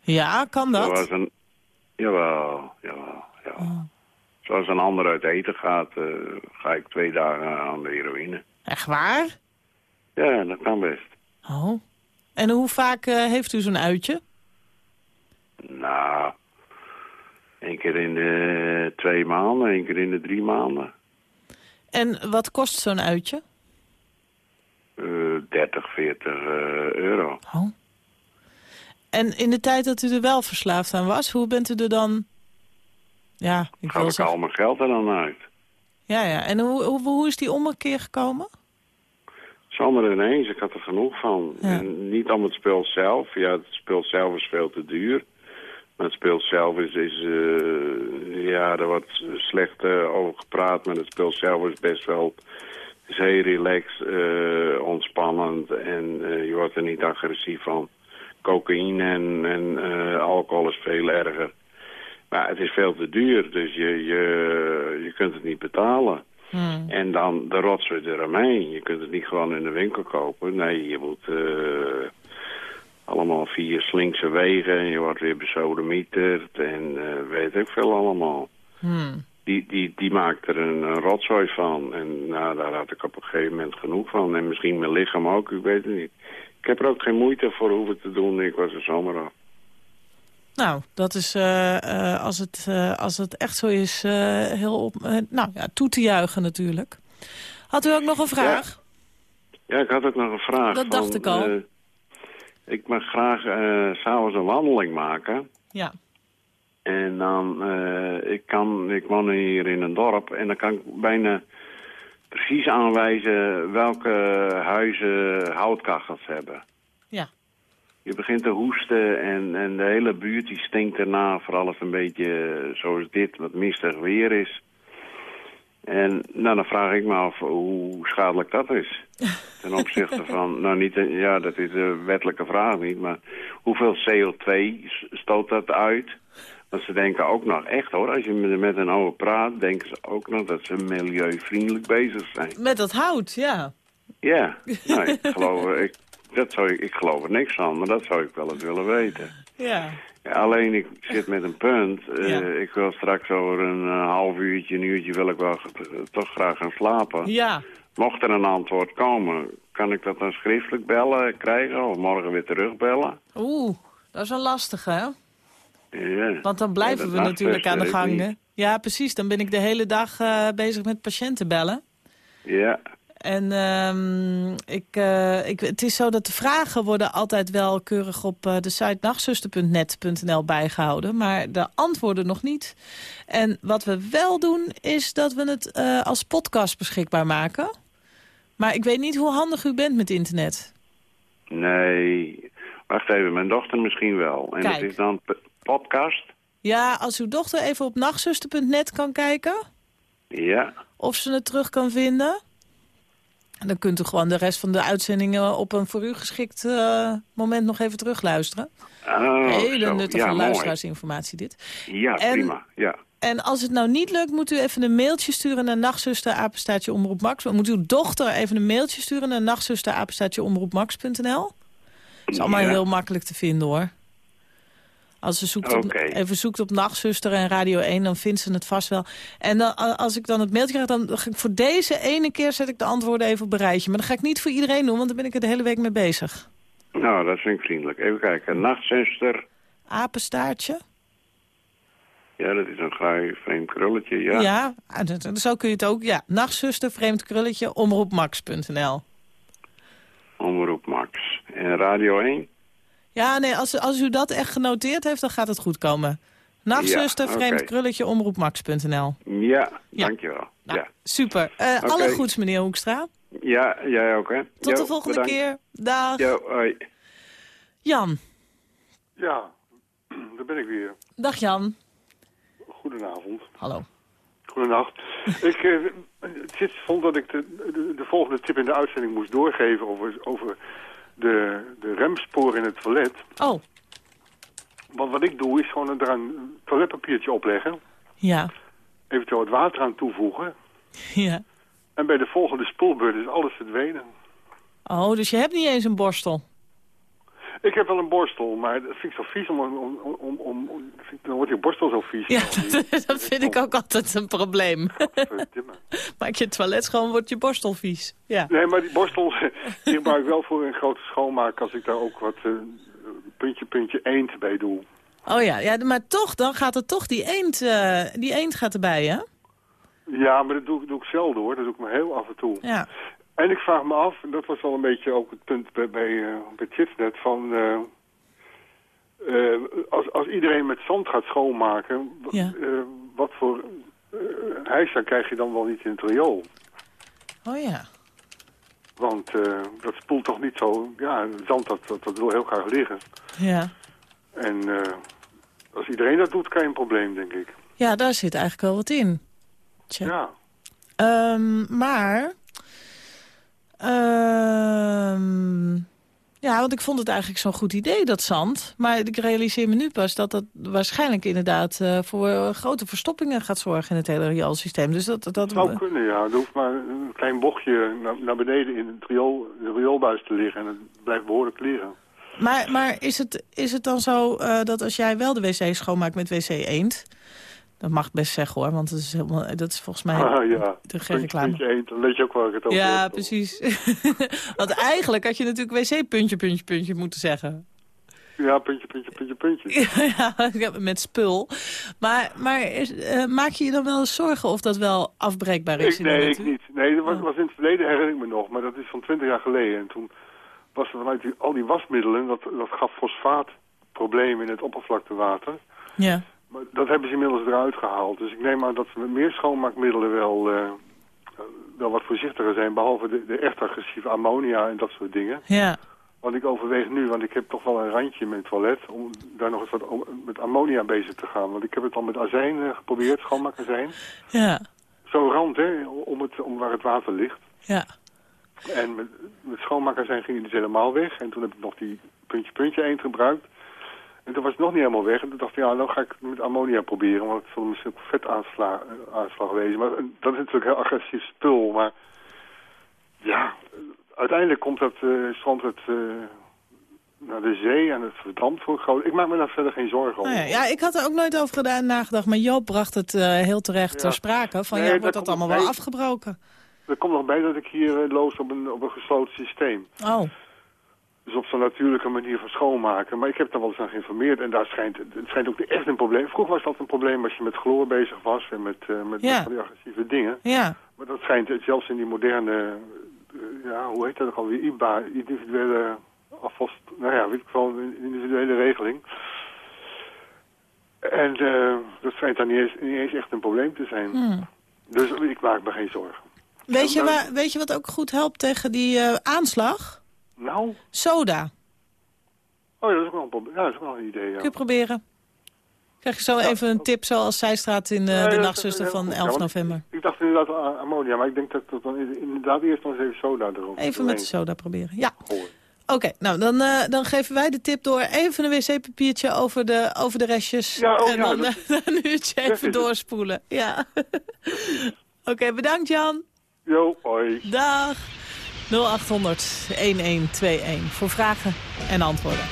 Ja, kan dat? Zoals een... Jawel, jawel, jawel. Zoals een ander uit eten gaat, eh, ga ik twee dagen aan de heroïne. Echt waar? Ja, dat kan best. Oh. En hoe vaak eh, heeft u zo'n uitje? Nou, één keer in de twee maanden, één keer in de drie maanden. En wat kost zo'n uitje? Eh 30, 40 eh, euro. Oh. En in de tijd dat u er wel verslaafd aan was, hoe bent u er dan... Ja, ik Ga ik zeggen... al mijn geld er dan uit. Ja, ja. En hoe, hoe, hoe is die ommekeer gekomen? Zomaar ineens, ik had er genoeg van. Ja. En niet om het spel zelf. Ja, het spel zelf is veel te duur. Het spel zelf is, is eh, ja, er wordt slecht over gepraat. Maar het spel zelf is best wel, is heel relaxed, eh, ontspannend. En eh, je wordt er niet agressief van. Cocaïne en, en alcohol is veel erger. Maar het is veel te duur, dus je, je, je kunt het niet betalen. Hmm. En dan de rotzooi eromheen. Je kunt het niet gewoon in de winkel kopen. Nee, je moet allemaal via slinkse wegen. En je wordt weer besodemieterd en eh, weet ik veel allemaal. Hmm. Die, die, die maakt er een, een rotzooi van. En nou, daar had ik op een gegeven moment genoeg van. En misschien mijn lichaam ook, ik weet het niet. Ik heb er ook geen moeite voor hoeven te doen. Ik was er zomaar af. Nou, dat is, eh, eh, als, het, als het echt zo is, heel op, nou ja, toe te juichen natuurlijk. Had u ook nog een vraag? Ja, ik had ook nog een vraag. Dat dacht ik al. Ik mag graag eh, s'avonds een wandeling maken. Ja. En dan, eh, ik, kan, ik woon hier in een dorp en dan kan ik bijna precies aanwijzen welke huizen houtkachels hebben. Ja. Je begint te hoesten en, en de hele buurt die stinkt erna, vooral als het een beetje zoals dit, wat mistig weer is. En nou, dan vraag ik me af hoe schadelijk dat is. Ten opzichte van, nou niet, ja dat is een wettelijke vraag niet, maar hoeveel CO2 s- stoot dat uit? Want ze denken ook nog, echt hoor, als je met met een oude praat, denken ze ook nog dat ze milieuvriendelijk bezig zijn. Met dat hout, ja. Ja, nou, ik geloof, ik, dat zou ik, ik geloof er niks van, maar dat zou ik wel eens willen weten. Ja. Alleen ik zit met een punt. Eh, Ja. Ik wil straks over een eh, half uurtje, een uurtje wil ik wel g- toch graag gaan slapen. Ja. Mocht er een antwoord komen, kan ik dat dan schriftelijk bellen krijgen of morgen weer terugbellen? Oeh, dat is een lastige, hè? Ja. Want dan blijven Ja, we natuurlijk aan de gang. hè? Ja, precies. Dan ben ik de hele dag eh, bezig met patiënten bellen. Ja, En ehm, ik, eh, ik, het is zo dat de vragen worden altijd wel keurig op eh, de site nachtzuster.net.nl bijgehouden. Maar de antwoorden nog niet. En wat we wel doen is dat we het eh, als podcast beschikbaar maken. Maar ik weet niet hoe handig u bent met internet. nee. Wacht even, mijn dochter misschien wel. En Kijk. het is dan podcast? Ja, als uw dochter even op nachtzuster.net kan kijken... Ja. of ze het terug kan vinden... En dan kunt u gewoon de rest van de uitzendingen op een voor u geschikt eh, moment nog even terugluisteren. Oh, Hele nuttige ja, luisteraarsinformatie dit. Ja, En- prima. Ja. En als het nou niet lukt, moet u even een mailtje sturen naar nachtzuster apenstaatje omroep Max. Moet uw dochter even een mailtje sturen naar nachtzuster apenstaatje omroep Max.nl. is allemaal Ja. heel makkelijk te vinden hoor. Als ze zoekt op, even zoekt op Nachtzuster en Radio 1, dan vindt ze het vast wel. En dan, als ik dan het mailtje krijg, dan ga ik voor deze ene keer zet ik de antwoorden even op een rijtje. Maar dat ga ik niet voor iedereen doen, want daar ben ik er de hele week mee bezig. Nou, dat vind ik vriendelijk. Even kijken. Nachtzuster. Apenstaartje? Ja, dat is een graai vreemd krulletje, ja. Ja, zo kun je het ook. Ja, Nachtzuster, vreemd krulletje, omroepmax.nl. Omroep Max. En Radio 1? Ja, nee, als, als u dat echt genoteerd heeft, dan gaat het goed komen. Nachtzuster, Ja, vreemd oké. krulletje, omroepmax.nl. Ja, Ja. dankjewel. Nou, Ja. super. Eh, Oké. Alle goeds, meneer Hoekstra. ja, jij ook, hè? Tot Jo, de volgende bedankt. keer. Dag. Jo, hoi. Jan. Ja, daar ben ik weer. Dag Jan. Goedenavond. Hallo. Goedenacht. ik eh, vond dat ik de, de, de volgende tip in de uitzending moest doorgeven over, over de, de remsporen in het toilet. Oh, Want wat ik doe is gewoon er een toiletpapiertje opleggen. ja. Eventueel wat water aan toevoegen. ja. En bij de volgende spoelbeurt is alles verdwenen. Oh, dus je hebt niet eens een borstel. Ik heb wel een borstel, maar dat vind ik zo vies om... om, om, om, dan wordt je borstel zo vies. Ja, dat, dat vind ik ook altijd een probleem. Maak je het toilet schoon, wordt je borstel vies. Ja. Nee, maar die borstel die gebruik ik wel voor een grote schoonmaak als ik daar ook wat eh, puntje, puntje eend bij doe. Oh ja, ja, maar toch, dan gaat het toch, die eend, eh, die eend gaat erbij, hè? Ja, maar dat doe, ik- doe ik zelden hoor. Dat doe ik maar heel af en toe. Ja. En ik vraag me af, en dat was wel een beetje ook het punt bij, bij, net, van... eh, eh, als, als iedereen met zand gaat schoonmaken, Ja. wat voor uh, krijg je dan wel niet in het riool? Oh ja. Want dat spoelt toch niet zo... Ja, zand dat, dat, dat wil heel graag liggen. Ja. En als iedereen dat doet, krijg je een probleem, denk ik. Ja, daar zit eigenlijk wel wat in. Tja. Ja. Ehm, maar... ehm, ja, want ik vond het eigenlijk zo'n goed idee, dat zand. Maar ik realiseer me nu pas dat dat waarschijnlijk inderdaad... eh, voor grote verstoppingen gaat zorgen in het hele rioolsysteem. Dus dat... dat zou kunnen, ja. Er hoeft maar een klein bochtje naar, naar beneden in het riool, de rioolbuis te liggen. En het blijft behoorlijk liggen. Maar, maar is, het, is het dan zo eh, dat als jij wel de wc schoonmaakt met wc eend... Dat mag ik best zeggen hoor, want dat is, helemaal, dat is volgens mij Ah, ja. de geen reclame. Puntje dan weet je ook waar ik het over Ja, precies. Want eigenlijk had je natuurlijk wc puntje, puntje, puntje moeten zeggen. Ja, puntje, puntje, puntje, puntje. ja, met spul. Maar, maar eh, maak je je dan wel eens zorgen of dat wel afbreekbaar is? Ik, in nee, ik niet. Nee, dat was, Oh. was in het verleden herinner ik me nog, maar dat is van twintig jaar geleden. En toen was er vanuit die, al die wasmiddelen, dat, dat gaf fosfaatproblemen in het oppervlaktewater. Ja. Maar dat hebben ze inmiddels eruit gehaald. Dus ik neem aan dat ze met meer schoonmaakmiddelen wel, eh, wel wat voorzichtiger zijn. Behalve de, de echt agressieve ammonia en dat soort dingen. Ja. Want ik overweeg nu, want ik heb toch wel een randje in mijn toilet... om daar nog eens wat met ammonia bezig te gaan. Want ik heb het al met azijn eh, geprobeerd, schoonmaakazijn. Ja. Zo'n rand, hè, om, het, om waar het water ligt. Ja. En met, met schoonmaakazijn ging het dus helemaal weg. En toen heb ik nog die puntje-puntje eend gebruikt. En toen was het nog niet helemaal weg. En toen dacht ik, ja, nou ga ik het met ammonia proberen. Want het zal misschien ook vetaanslag eh, aanslag wezen. Maar eh, dat is natuurlijk heel agressief spul. Maar ja, eh, uiteindelijk komt dat, eh stroomt het eh, naar de zee en het verdampt voor groot. Ik maak me daar verder geen zorgen om. Nou ja, ik had er ook nooit over gedaan, nagedacht. Maar Joop bracht het eh, heel terecht Ja. ter sprake. Van Nee, ja, wordt dat allemaal wel afgebroken? Er komt nog bij dat ik hier eh, loos op een, op een gesloten systeem. Oh. Dus op zo'n natuurlijke manier van schoonmaken. Maar ik heb daar wel eens aan geïnformeerd. En daar schijnt, het schijnt ook echt een probleem. Vroeger was dat een probleem als je met chloor bezig was. En met, eh, met, Ja. met van die agressieve dingen. Ja. Maar dat schijnt eh, zelfs in die moderne... eh, ja, hoe heet dat ook alweer? IBA, individuele afval... Nou ja, weet ik wel, individuele regeling. En dat schijnt dan niet eens, niet eens echt een probleem te zijn. Hmm. Dus ik maak me geen zorgen. Weet, je waar, weet je wat ook goed helpt tegen die aanslag? Nou, Soda. oh ja, dat is ook wel een, ja, dat is ook wel een idee, ja. Kun je proberen? Krijg je zo even een tip zoals Zijstraat in Nee, de dat nachtzuster van goed, ja, 11 want november. Ik dacht inderdaad aan ammonia, maar ik denk dat ik dan inderdaad eerst nog eens even soda erop Even met de soda proberen. Ja. Oké, nou dan, eh, dan geven wij de tip door. Even een wc-papiertje over de, over de restjes. Ja, oh en ja, dan dat eh, een uurtje even doorspoelen. Ja. Oké, bedankt Jan. Jo, hoi. Dag. 0800 1121 voor vragen en antwoorden.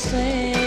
same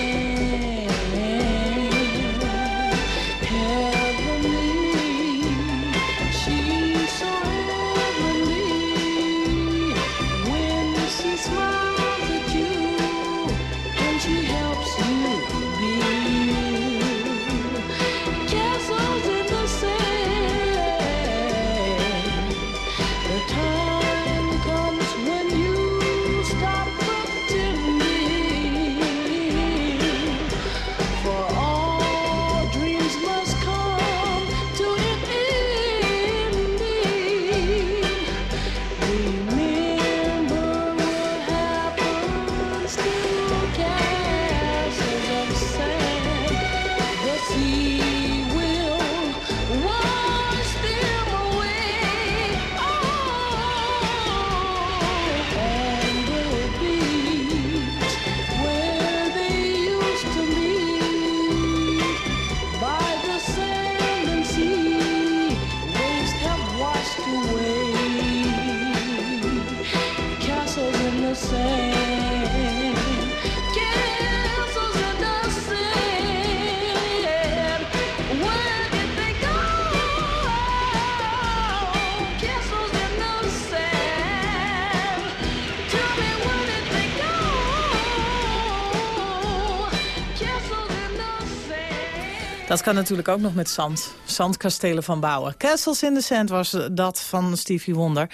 Dat kan natuurlijk ook nog met zand. Zandkastelen van bouwen. Castles in the Sand was dat van Stevie Wonder.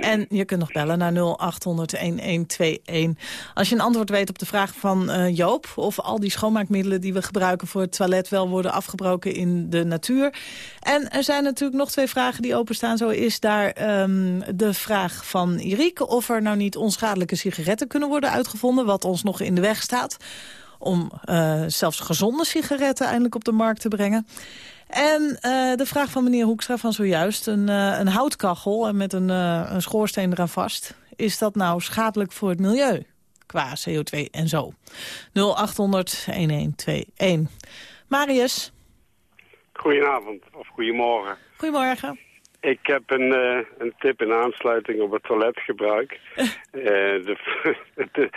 En je kunt nog bellen naar 0800-1121. Als je een antwoord weet op de vraag van eh, Joop... of al die schoonmaakmiddelen die we gebruiken voor het toilet... wel worden afgebroken in de natuur. En er zijn natuurlijk nog twee vragen die openstaan. Zo is daar ehm, de vraag van Iriek... of er nou niet onschadelijke sigaretten kunnen worden uitgevonden... wat ons nog in de weg staat om uh, zelfs gezonde sigaretten eindelijk op de markt te brengen. En uh, de vraag van meneer Hoekstra van zojuist, een, uh, een houtkachel en met een, een schoorsteen eraan vast. Is dat nou schadelijk voor het milieu? Qua CO2 en zo. 0800-1121. Marius. Goedenavond, of goedemorgen. Goedemorgen. Ik heb een, uh, een tip in aansluiting op het toiletgebruik. uh, de, de,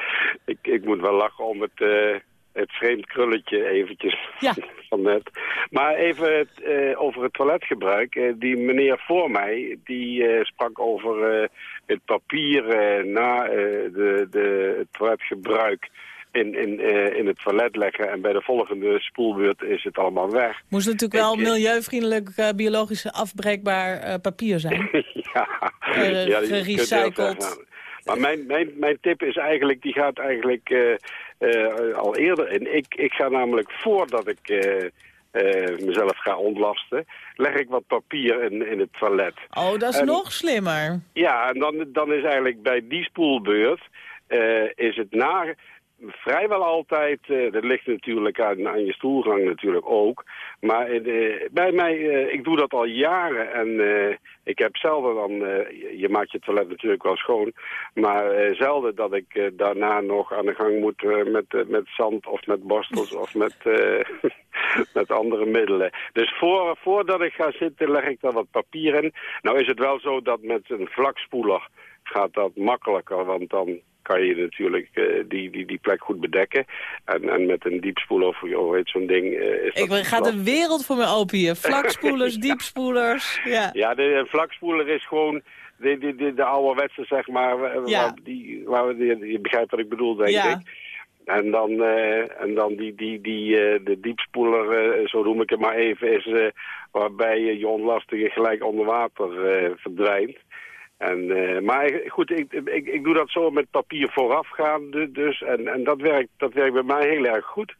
ik, ik moet wel lachen om het, uh, het vreemd krulletje eventjes ja. van net. Maar even het, over het toiletgebruik. die meneer voor mij, die sprak over het papier na de, de, het toiletgebruik in, in, in het toilet leggen en bij de volgende spoelbeurt is het allemaal weg. Moest natuurlijk wel milieuvriendelijk, biologisch afbreekbaar papier zijn. ja, ja gerecycled. Maar mijn, mijn, mijn tip is eigenlijk, die gaat eigenlijk al eerder in. Ik, ik ga namelijk voordat ik mezelf ga ontlasten, leg ik wat papier in, in het toilet. Oh, dat is en, nog slimmer. Ja, en dan, dan is eigenlijk bij die spoelbeurt, is het na vrijwel altijd, uh, dat ligt natuurlijk aan, aan je stoelgang natuurlijk ook. Maar uh, bij mij, uh, ik doe dat al jaren en ik heb zelden dan, je maakt je toilet natuurlijk wel schoon, maar zelden dat ik daarna nog aan de gang moet met, met zand of met borstels of met, met andere middelen. Dus voor, voordat ik ga zitten leg ik daar wat papier in. Nou is het wel zo dat met een vlakspoeler gaat dat makkelijker, want dan kan je natuurlijk uh, die, die, die plek goed bedekken. En, en met een diepspoeler of hoe heet zo'n ding... Uh, is Ik ga de wereld voor me open hier. Vlakspoelers, diepspoelers. Ja, ja de, vlakspoeler is gewoon... De, de, de, de ouderwetse, zeg maar, ja. waar, die, waar, die, je begrijpt wat ik bedoel, denk ja. ik. En dan, uh, en dan die, die, die, uh, de diepspoeler, uh, zo noem ik het maar even, is waarbij je onlastige gelijk onder water verdwijnt. En, uh, maar goed, ik, ik, ik doe dat zo met papier voorafgaan dus. En, en dat, werkt, dat werkt bij mij heel erg goed.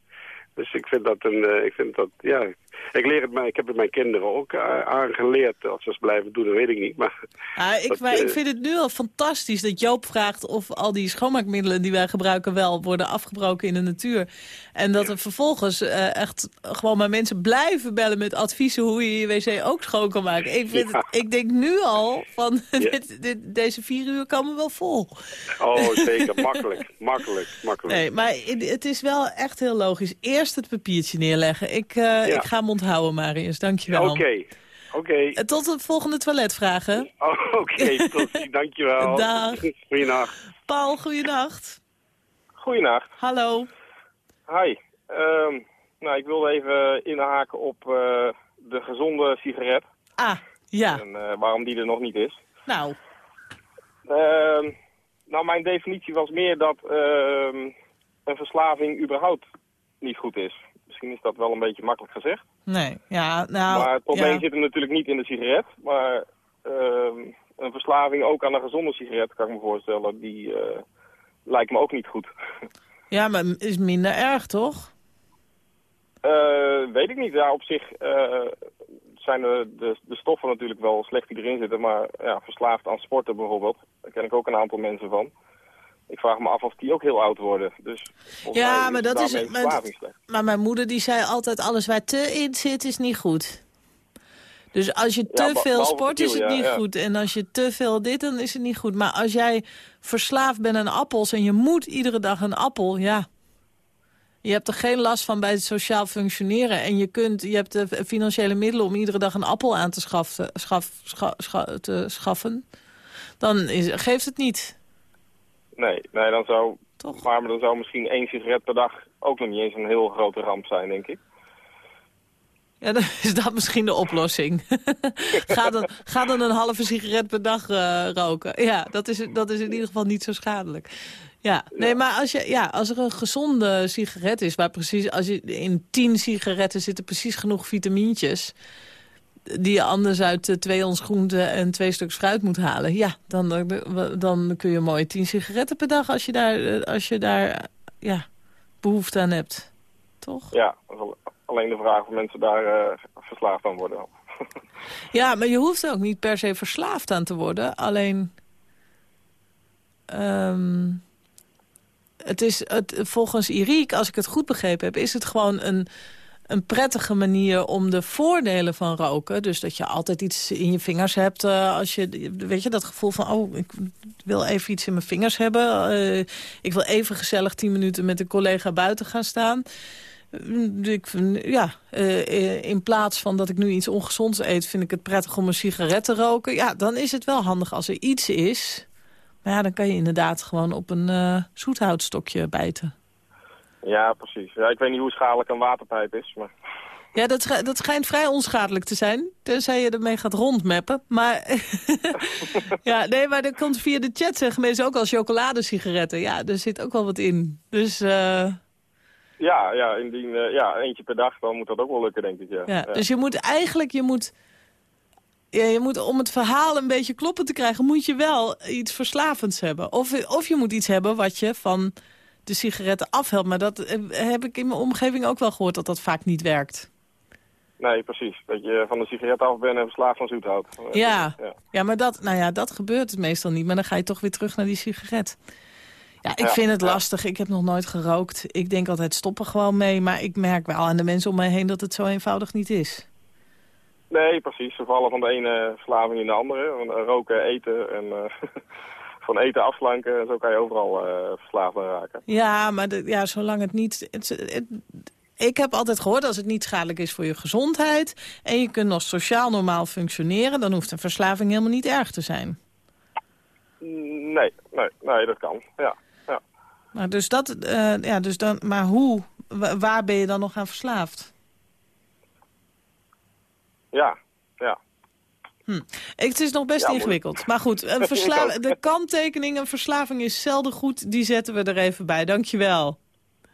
Dus ik vind dat een, uh, ik vind dat, ja, ik leer het mij, ik heb het mijn kinderen ook uh, aangeleerd. Als ze het blijven doen, dat weet ik niet. Maar, ah, ik, dat, maar ik vind het nu al fantastisch dat Joop vraagt of al die schoonmaakmiddelen die wij gebruiken wel worden afgebroken in de natuur. En dat er vervolgens uh, echt gewoon maar mensen blijven bellen met adviezen hoe je je wc ook schoon kan maken. Ik, vind Ja. het, ik denk nu al van dit, dit, deze vier uur komen wel vol. Oh, zeker. makkelijk. Makkelijk. Makkelijk. Nee, maar het is wel echt heel logisch. Eerst het papiertje neerleggen. Ik, uh, ik ga hem onthouden, Marius. Dank je wel. Oké. Okay. Oké. Okay. Tot de volgende toiletvragen. Oh, Oké, okay. tot ziens. Dankjewel. Dag. Goeienacht. Paul, goeienacht. Goeienacht. Hallo. Hi. Um, nou, ik wilde even inhaken op uh, de gezonde sigaret. Ah, ja. En uh, waarom die er nog niet is. Nou. Uh, nou, mijn definitie was meer dat een verslaving überhaupt niet goed is. Misschien is dat wel een beetje makkelijk gezegd. Nee, ja, nou... Maar het probleem ja. zit hem natuurlijk niet in de sigaret. Maar uh, een verslaving ook aan een gezonde sigaret, kan ik me voorstellen, die uh, lijkt me ook niet goed. Ja, maar is minder erg, toch? Uh, weet ik niet. Ja, op zich zijn de, de, de, stoffen natuurlijk wel slecht die erin zitten. Maar ja, verslaafd aan sporten bijvoorbeeld, daar ken ik ook een aantal mensen van ik vraag me af of die ook heel oud worden. Dus ja, maar dat is... Maar, maar mijn moeder die zei altijd, alles waar te in zit is niet goed. Dus als je te ja, veel sport is het ja, niet ja. goed. En als je te veel dit, dan is het niet goed. Maar als jij verslaafd bent aan appels en je moet iedere dag een appel, ja... Je hebt er geen last van bij het sociaal functioneren. En je, kunt, je hebt de financiële middelen om iedere dag een appel aan te, schaffen, schaf, scha, scha, te schaffen. Dan is, geeft het niet. Nee, nee dan zou, Toch? maar dan zou misschien één sigaret per dag ook nog niet eens een heel grote ramp zijn, denk ik. Ja, dan is dat misschien de oplossing. ga, dan, ga dan een halve sigaret per dag uh, roken. Ja, dat is, dat is in ieder geval niet zo schadelijk. Ja, nee, maar als, je, ja, als er een gezonde sigaret is... waar precies, als je in tien sigaretten zitten precies genoeg vitamintjes... die je anders uit eh, twee ons groente en twee stuks fruit moet halen... ja, dan, dan, dan kun je mooi tien sigaretten per dag als je daar, eh, als je daar ja, behoefte aan hebt. Toch? Ja, alleen de vraag of mensen daar eh, verslaafd aan worden. Ja, maar je hoeft er ook niet per se verslaafd aan te worden. Alleen... ehm, het is het, volgens Iriek, als ik het goed begrepen heb... is het gewoon een, een prettige manier om de voordelen van roken... dus dat je altijd iets in je vingers hebt... eh, als je, weet je, dat gevoel van... oh, ik wil even iets in mijn vingers hebben. eh, ik wil even gezellig tien minuten met een collega buiten gaan staan... Mm, Ik ja, eh, in plaats van dat ik nu iets ongezonds eet... vind ik het prettig om een sigaret te roken. Ja, dan is het wel handig als er iets is. Maar ja, dan kan je inderdaad gewoon op een eh, zoethoutstokje bijten. Ja, precies. Ja, ik weet niet hoe schadelijk een waterpijp is, maar... Ja, dat, dat schijnt vrij onschadelijk te zijn. Tenzij je ermee gaat rondmappen. Maar, ja, nee, maar er komt via de chat zeggen mensen ook al chocoladesigaretten. Ja, er zit ook wel wat in. Dus... eh, Ja, ja, indien, eh, ja, eentje per dag, dan moet dat ook wel lukken, denk ik. Ja. Ja, dus je moet eigenlijk, je moet, ja, je moet om het verhaal een beetje kloppen te krijgen, moet je wel iets verslavends hebben. Of, of je moet iets hebben wat je van de sigaretten afhelpt. Maar dat eh, heb ik in mijn omgeving ook wel gehoord dat dat vaak niet werkt. Nee, precies. Dat je van de sigaret af bent en verslaafd van zoethout. Eh, Ja, ja. ja maar dat, nou ja, dat gebeurt het meestal niet. Maar dan ga je toch weer terug naar die sigaret. Ja, ik Ja, vind het ja. lastig. Ik heb nog nooit gerookt. Ik denk altijd stoppen gewoon mee. Maar ik merk wel aan de mensen om mij heen dat het zo eenvoudig niet is. Nee, precies. Ze vallen van de ene verslaving in de andere. Eh, Roken, eten en eh, van eten afslanken. Zo kan je overal eh, verslaafd aan raken. Ja, maar de, ja, zolang het niet... Het, het- ik heb altijd gehoord, als het niet schadelijk is voor je gezondheid... en je kunt nog sociaal normaal functioneren... dan hoeft een verslaving helemaal niet erg te zijn. Nee, nee, nee, dat kan. Ja, ja. Maar, dus dat, eh, ja, dus dan, maar hoe? Wa- waar ben je dan nog aan verslaafd? Ja, ja. Ik, het is nog best Ja, ingewikkeld. Maar goed, een de kanttekening, een verslaving is zelden goed. Die zetten we er even bij. Dankjewel.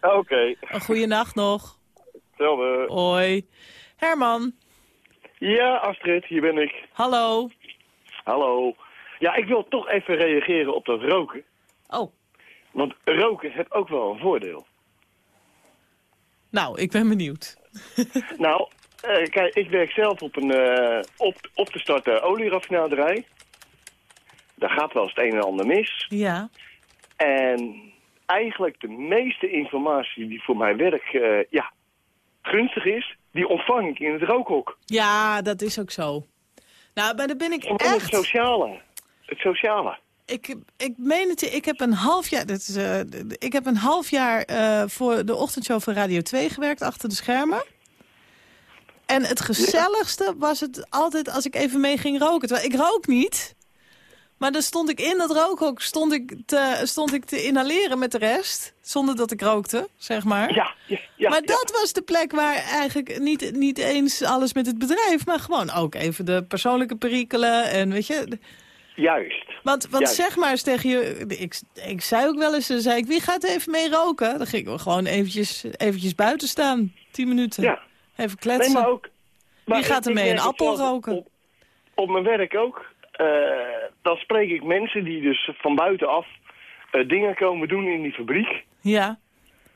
Oké, Een goede nacht nog. hetzelfde. Hoi. Herman, Ja, Astrid, hier ben ik. hallo. Hallo. Ja, ik wil toch even reageren op dat roken. Oh, Want roken heeft ook wel een voordeel. nou, ik ben benieuwd. nou, eh, kijk, ik werk zelf op een eh, op, op te starten olieraffinaderij. Daar gaat wel eens het een en ander mis. Ja. En eigenlijk de meeste informatie die voor mijn werk eh, ja, gunstig is, die ontvang ik in het rookhok. Ja, dat is ook zo. Nou, maar daar ben ik Gewoon het echt... sociale. Het sociale. Ik, ik meen het je, ik heb een half jaar, is, ik heb een half jaar voor de ochtendshow van Radio 2 gewerkt, achter de schermen. En het gezelligste was het altijd als ik even mee ging roken. Terwijl ik rook niet. Maar dan stond ik in dat rookhok, stond ik te, stond ik te inhaleren met de rest. Zonder dat ik rookte, zeg maar. Ja, ja, ja. maar ja. dat was de plek waar eigenlijk niet, niet eens alles met het bedrijf... maar gewoon ook even de persoonlijke perikelen en weet je... Juist. Want, want Juist. zeg maar eens tegen je... Ik, ik zei ook wel eens, dan zei ik, wie gaat even mee roken? Dan ging ik gewoon eventjes, eventjes buiten staan. Tien minuten. Ja. Even kletsen. Nee, maar ook... maar Wie gaat er mee een appel roken? Op, op mijn werk ook. Eh, dan spreek ik mensen die dus van buitenaf eh, dingen komen doen in die fabriek. Ja.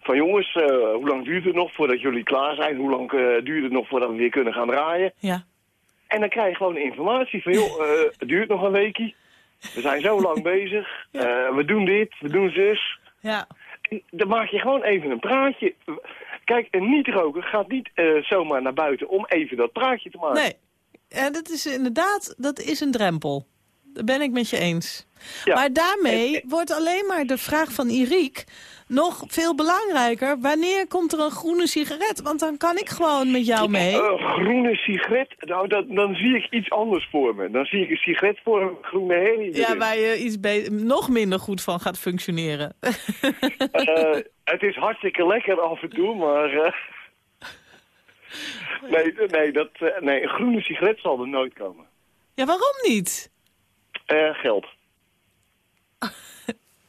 Van jongens, eh, hoe lang duurt het nog voordat jullie klaar zijn? Hoe lang duurt het nog voordat we weer kunnen gaan draaien? Ja. En dan krijg je gewoon informatie van, joh, het duurt nog een weekje. We zijn zo lang bezig. We doen dit, we doen zus. Ja. En Dan maak je gewoon even een praatje. Kijk, een niet-roker gaat niet eh, zomaar naar buiten om even dat praatje te maken. Nee. En dat is inderdaad, dat is een drempel. Daar ben ik met je eens. Ja. Maar daarmee wordt alleen maar de vraag van Iriek nog veel belangrijker. Wanneer komt er een groene sigaret? Want dan kan ik gewoon met jou mee. Een groene sigaret, nou, dat, dan zie ik iets anders voor me. Dan zie ik een sigaret voor een groene herrie. Ja, waar je iets nog minder goed van gaat functioneren. Eh, het is hartstikke lekker af en toe, maar... eh, nee, nee, dat, eh, nee, een groene sigaret zal er nooit komen. ja, waarom niet? Geld.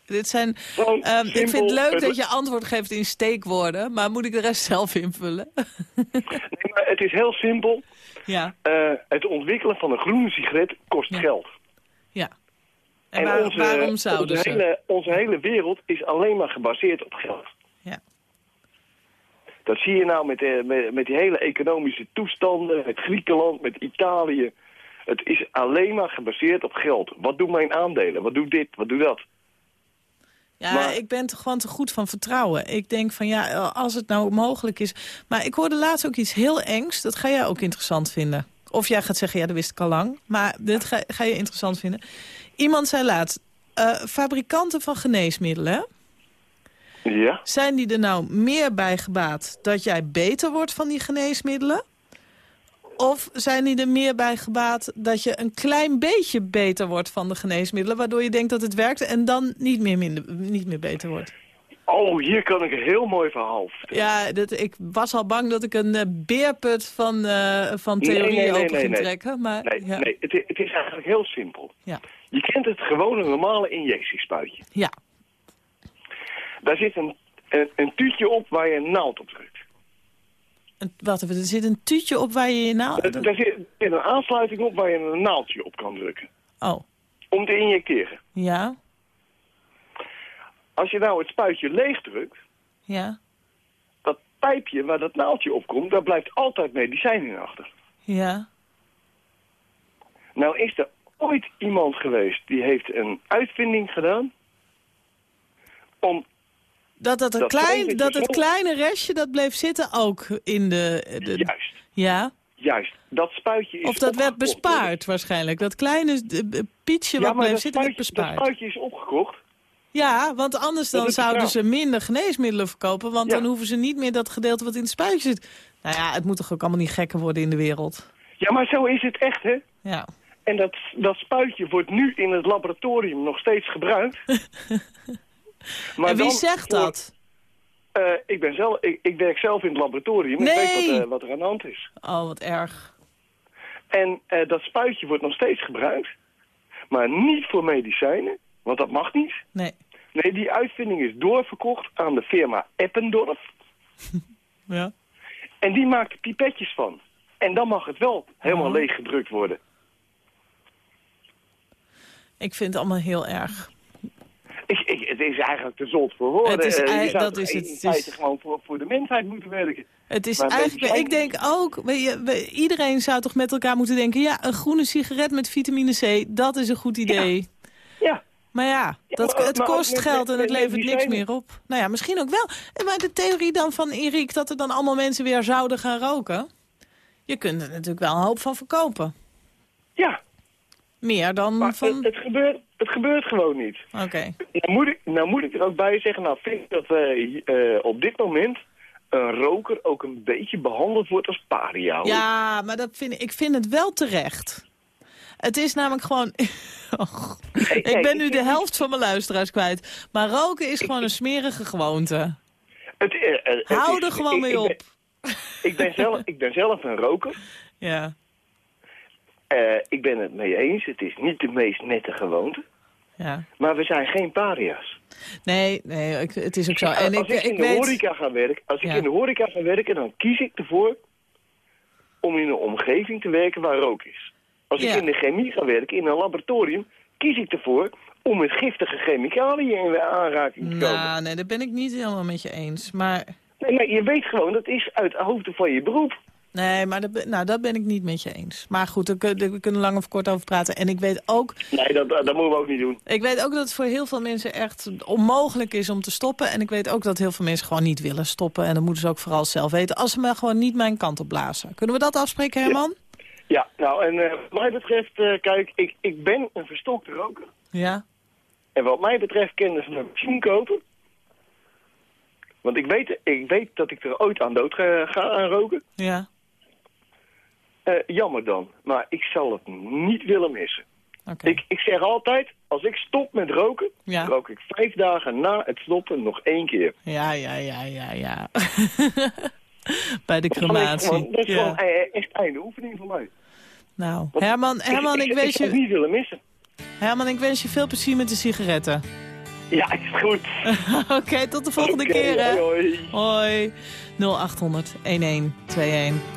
Dit zijn, ehm, ik vind het leuk het- dat je antwoord geeft in steekwoorden, maar moet ik de rest zelf invullen? Nee, maar het is heel simpel. ja, Eh, het ontwikkelen van een groene sigaret kost Ja. geld. ja. En, waar- waarom zouden onze ze? Hele, onze hele wereld is alleen maar gebaseerd op geld. Ja. Dat zie je nou met, de, met, met die hele economische toestanden, met Griekenland, met Italië. Het is alleen maar gebaseerd op geld. Wat doen mijn aandelen? Wat doet dit? Wat doet dat? Ja, Maar- ik ben toch gewoon te goed van vertrouwen. Ik denk van ja, als het nou mogelijk is. Maar ik hoorde laatst ook iets heel engs. Dat ga jij ook interessant vinden. Of jij gaat zeggen, ja, dat wist ik al lang. Maar dit ga, ga je interessant vinden. Iemand zei laatst, eh, fabrikanten van geneesmiddelen... Ja? zijn die er nou meer bij gebaat dat jij beter wordt van die geneesmiddelen? Of zijn die er meer bij gebaat dat je een klein beetje beter wordt van de geneesmiddelen... waardoor je denkt dat het werkt en dan niet meer, minder, niet meer beter wordt? Oh, hier kan ik een heel mooi verhaal vertellen. Ja, dat, ik was al bang dat ik een eh, beerput van, eh van Nee, theorieën nee, nee, open nee, ging nee. trekken. Maar, Nee, ja. nee het, het is eigenlijk heel simpel. Ja. Je kent het gewone normale injectiespuitje. Ja. Daar zit een, een, een tuutje op waar je een naald op drukt. Even, er zit een tuutje op waar je je naald... Er er zit een aansluiting op waar je een naaldje op kan drukken. Oh, Om te injecteren. ja, Als je nou het spuitje leeg drukt, ja, dat pijpje waar dat naaldje op komt, daar blijft altijd medicijn in achter. ja. Nou is er ooit iemand geweest die heeft een uitvinding gedaan om Dat, dat, klein, kleine dat het kleine restje dat bleef zitten ook in de... de juist, ja, juist, dat spuitje is of dat werd bespaard waarschijnlijk. Dat kleine eh, pietje Ja, wat bleef zitten werd spuitje, dat bespaard. spuitje is opgekocht. Ja, want anders dan zouden ze minder geneesmiddelen verkopen... want Ja. dan hoeven ze niet meer dat gedeelte wat in het spuitje zit. Nou ja, het moet toch ook allemaal niet gekker worden in de wereld. Ja, maar zo is het echt, hè? Ja. En dat, dat spuitje wordt nu in het laboratorium nog steeds gebruikt. Maar en wie dan zegt dat? Eh, ik, ben zelf, ik, ik werk zelf in het laboratorium. Ik Nee. weet wat, eh, wat er aan de hand is. Oh, wat erg. En eh, dat spuitje wordt nog steeds gebruikt. Maar niet voor medicijnen, want dat mag niet. Nee. Nee, die uitvinding is doorverkocht aan de firma Eppendorf. Ja. En die maakt er pipetjes van. En dan mag het wel helemaal Oh. leeg gedrukt worden. Ik vind het allemaal heel erg. Het is eigenlijk te zot voor woorden. Het is Eh, je zou dat is het. in Het feite is- gewoon voor, voor de mensheid moeten werken. Het is Maar eigenlijk, ik denk ook, je, we- iedereen zou toch met elkaar moeten denken... ja, een groene sigaret met vitamine C, dat is een goed idee. Ja. Maar ja, dat, maar- het kost met- geld en het levert niks meer op. Nou ja, misschien ook wel. En Maar de theorie dan van Erik dat er dan allemaal mensen weer zouden gaan roken... je kunt er natuurlijk wel een hoop van verkopen. Ja, Meer dan maar van... het, het, gebeurt, het gebeurt gewoon niet. Oké. Nou moet, ik, nou moet ik er ook bij zeggen, nou vind ik dat wij eh, op dit moment een roker ook een beetje behandeld wordt als paria. Ja, maar dat vind ik, ik vind het wel terecht. Het is namelijk gewoon... Och, ik ben nu de helft van mijn luisteraars kwijt. Maar roken is gewoon een smerige gewoonte. Het, eh, eh, het Hou er gewoon mee op. Ik ben, zelf, ik ben zelf een roker. Ja. Eh, ik ben het mee eens. Het is niet de meest nette gewoonte. ja. Maar we zijn geen paria's. Nee, nee ik, het is ook zo. Als En ik, ik, in de weet... horeca ga werken, als ik Ja. in de horeca ga werken, dan kies ik ervoor om in een omgeving te werken waar rook is. Als Ja. ik in de chemie ga werken, in een laboratorium, kies ik ervoor om met giftige chemicaliën in aanraking te komen. Nou, nee, dat ben ik niet helemaal met je eens. Maar... Nee, maar je weet gewoon, dat is uit de hoofde van je beroep. Nee, maar dat, ben- nou, dat ben ik niet met je eens. Maar goed, daar we kunnen lang of kort over praten. En ik weet ook Nee, dat, dat, moeten we ook niet doen. Ik weet ook dat het voor heel veel mensen echt onmogelijk is om te stoppen. En ik weet ook dat heel veel mensen gewoon niet willen stoppen. En dat moeten ze ook vooral zelf weten. Als ze maar gewoon niet mijn kant op blazen. Kunnen we dat afspreken, Herman? Ja, nou, en eh, wat mij betreft, eh, kijk, ik, ik ben een verstokte roker. Ja. En wat mij betreft kunnen ze een machine kopen. Want ik weet, ik weet dat ik er ooit aan dood ga, ga aan roken. Ja. Eh, jammer dan, maar ik zal het niet willen missen. Ik, ik zeg altijd, als ik stop met roken, Ja. rook ik vijf dagen na het stoppen nog één keer. Ja, ja, ja, ja, ja. Bij de Dat is crematie. Dat is Ja. gewoon e- echt einde oefening voor mij. Nou, Want Herman, Herman, ik ik, wens ik je, niet willen missen. Herman, ik wens je veel plezier met de sigaretten. Ja, is goed. Oké, tot de volgende keer. Hè? hoi, Hoi. 0800 1121.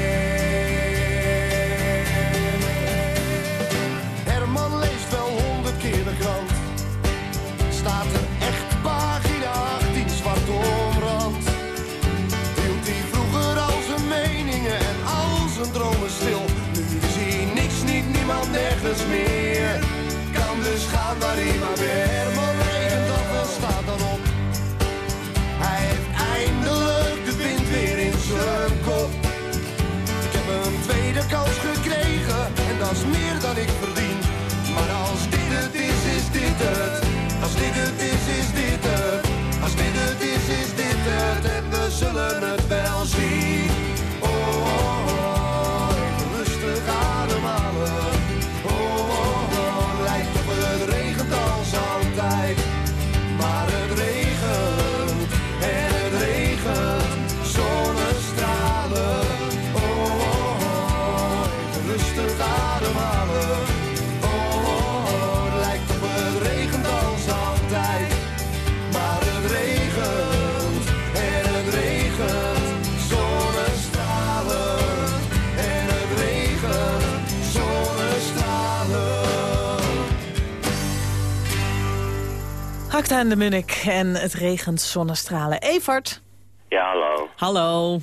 En de Munnik en het regent zonnestralen. Evert. Ja, hallo. Hallo.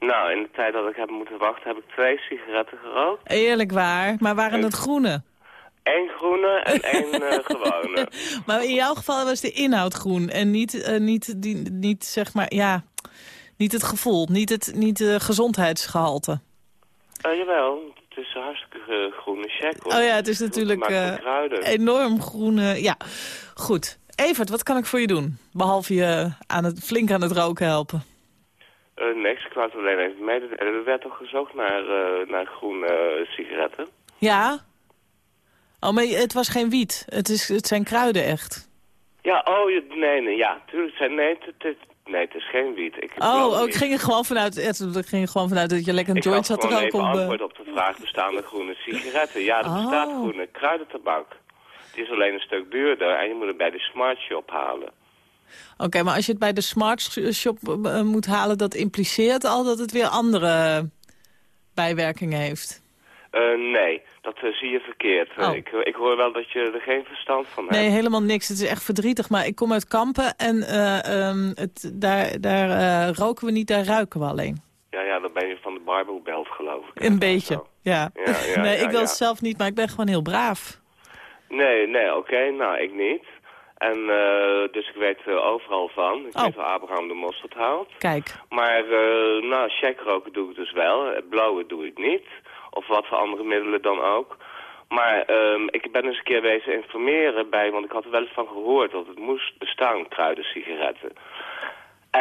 Nou, in de tijd dat ik heb moeten wachten heb ik twee sigaretten gerookt. Eerlijk waar, maar waren het groene? Eén groene en één eh, gewone. Maar in jouw geval was de inhoud groen en niet, eh, niet, die, niet zeg maar, ja, niet het gevoel, niet het niet, uh, gezondheidsgehalte. Eh, jawel, het is een hartstikke groene check hoor. Oh ja, het is natuurlijk enorm groene, ja. Goed. Evert, wat kan ik voor je doen? Behalve je aan het, flink aan het roken helpen. Uh, niks, ik wou het alleen even mededelen. Er werd toch gezocht naar, uh, naar groene sigaretten? Ja. Oh, maar het was geen wiet. Het, is, het zijn kruiden echt. Ja, oh, nee, nee, ja, tuurlijk. Zijn, nee, het, het, nee, het is geen wiet. Ik oh, oh ik ging er gewoon vanuit, ik ging er gewoon vanuit dat je lekker een joint er ook om. Ik had antwoord op de vraag, bestaan er groene sigaretten? Ja, er bestaat Oh. groene kruidentabak. Het is alleen een stuk duurder en je moet het bij de Smart Shop halen. Oké, okay, maar als je het bij de Smart Shop uh, moet halen... dat impliceert al dat het weer andere bijwerkingen heeft? Uh, nee, dat uh, zie je verkeerd. Oh. Ik, ik, hoor wel dat je er geen verstand van hebt. Nee, helemaal niks. Het is echt verdrietig. Maar ik kom uit Kampen en um, het, daar, daar roken we niet, daar ruiken we alleen. Ja, ja, dan ben je van de Barbelbelt, geloof ik. Een beetje, ja. Ja, ja, nee, ja, ik wil het zelf niet, maar ik ben gewoon heel braaf. Nee, nee, oké. Nou, ik niet. En eh, dus ik weet er overal van. Ik Oh. weet waar Abraham de mosterd houdt. Kijk, Maar, eh nou, checkroken doe ik dus wel. Het blauwe doe ik niet. Of wat voor andere middelen dan ook. Maar ehm, ik ben eens een keer wezen informeren bij, want ik had er wel eens van gehoord dat het moest bestaan, kruidensigaretten.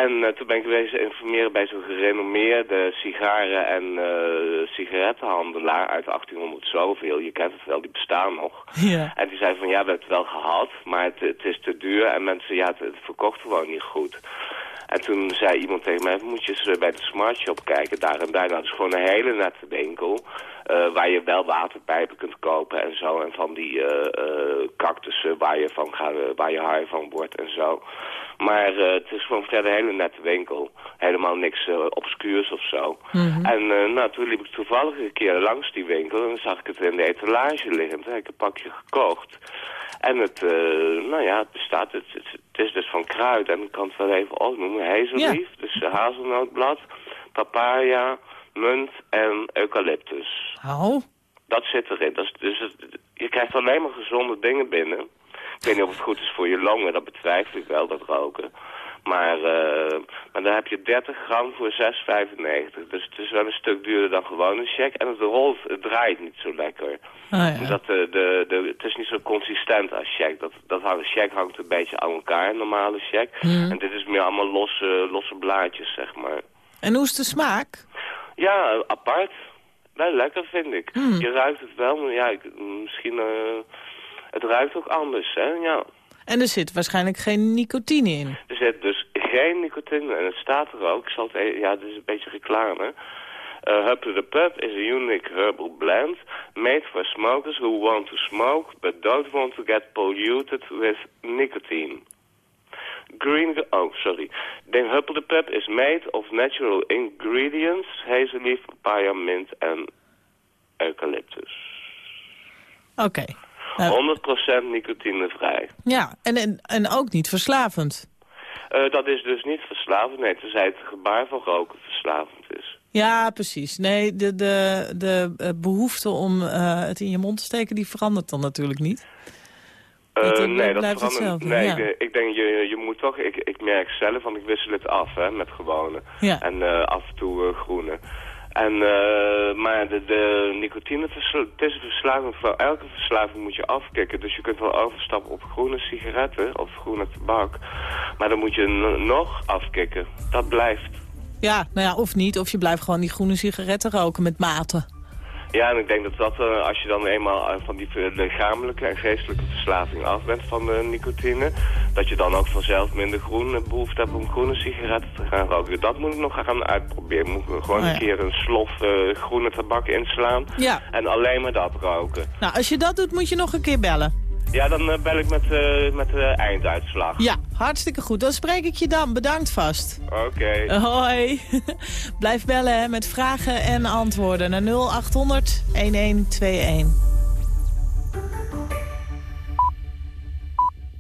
En eh, toen ben ik wezen informeren bij zo'n gerenommeerde sigaren- en eh, sigarettenhandelaar uit 1800 zoveel. Je kent het wel, die bestaan nog. ja. En die zei van, ja, we hebben het wel gehad, maar het, het is te duur. En mensen, ja, het, het verkocht gewoon niet goed. En toen zei iemand tegen mij, moet je eens eh, bij de Smart Shop kijken, daar en daar. Nou, dat is gewoon een hele nette winkel, eh, waar je wel waterpijpen kunt kopen en zo. En van die eh, eh, cactussen waar je, van gaat, waar je high van wordt en zo. Maar het is gewoon verder een hele nette winkel. Helemaal niks obscuurs of zo. En eh, nou, toen liep ik toevallig een keer langs die winkel en dan zag ik het in de etalage liggen. Toen heb ik een pakje gekocht. En het, nou ja, het bestaat, het, het, het is dus van kruid en ik kan het wel even opnoemen. Hazellief, dus eh, hazelnootblad, papaya, munt en eucalyptus. Oh, Dat zit erin. Dat is, dus het- je krijgt alleen maar gezonde dingen binnen. Ik weet niet of het goed is voor je longen, dat betwijfel ik wel, dat roken. Maar, eh, maar dan heb je 30 gram voor 6,95. Dus het is wel een stuk duurder dan gewone check. En het rolt, het draait niet zo lekker. Ah, ja. Dat, de, de, de, het is niet zo consistent als check. Dat, dat hangt, check hangt een beetje aan elkaar, een normale check. Mhm. En dit is meer allemaal losse, losse blaadjes, zeg maar. en hoe is de smaak? Ja, apart. Wel lekker, vind ik. Hmm. Je ruikt het wel, maar ja, ik, misschien... eh, het ruikt ook anders, hè, ja. En er zit waarschijnlijk geen nicotine in. Er zit dus geen nicotine en het staat er ook. Ik zal het e- ja, dit is een beetje reclame. Uh, Hub the Pub is a unique herbal blend made for smokers who want to smoke but don't want to get polluted with nicotine. Green, oh sorry. Hub the Pub is made of natural ingredients, hazelleaf, papaya, mint en eucalyptus. Oké. Nou, 100% nicotinevrij. ja, en, en, en ook niet verslavend. Eh, dat is dus niet verslavend, nee, tenzij het gebaar van roken verslavend is. Ja, precies. Nee, de, de, de eh, behoefte om eh, het in je mond te steken, die verandert dan natuurlijk niet. Eh, Dat, eh, nee, dat blijft hetzelfde, Nee, ja. ik, ik denk, je, je moet toch, ik, ik merk zelf, want ik wissel het af hè, met gewone. Ja. En eh, af en toe groene. En, eh, maar de, de nicotine, het is een verslaving, voor elke verslaving moet je afkicken. Dus je kunt wel overstappen op groene sigaretten of groene tabak. Maar dan moet je nog afkicken. Dat blijft. Ja, nou ja, of niet. Of je blijft gewoon die groene sigaretten roken met mate. Ja, en ik denk dat dat, eh, als je dan eenmaal eh, van die eh, lichamelijke en geestelijke verslaving af bent van de nicotine, dat je dan ook vanzelf minder groen behoefte hebt om groene sigaretten te gaan roken. Dat moet ik nog gaan uitproberen. Moet ik gewoon Oh ja. een keer een slof eh, groene tabak inslaan Ja. en alleen maar dat roken. Nou, als je dat doet, moet je nog een keer bellen. Ja, dan eh, bel ik met, eh, met de einduitslag. Ja, hartstikke goed. Dan spreek ik je dan. Bedankt vast. Oké. Hoi. Blijf bellen hè, met vragen en antwoorden naar 0800 1121.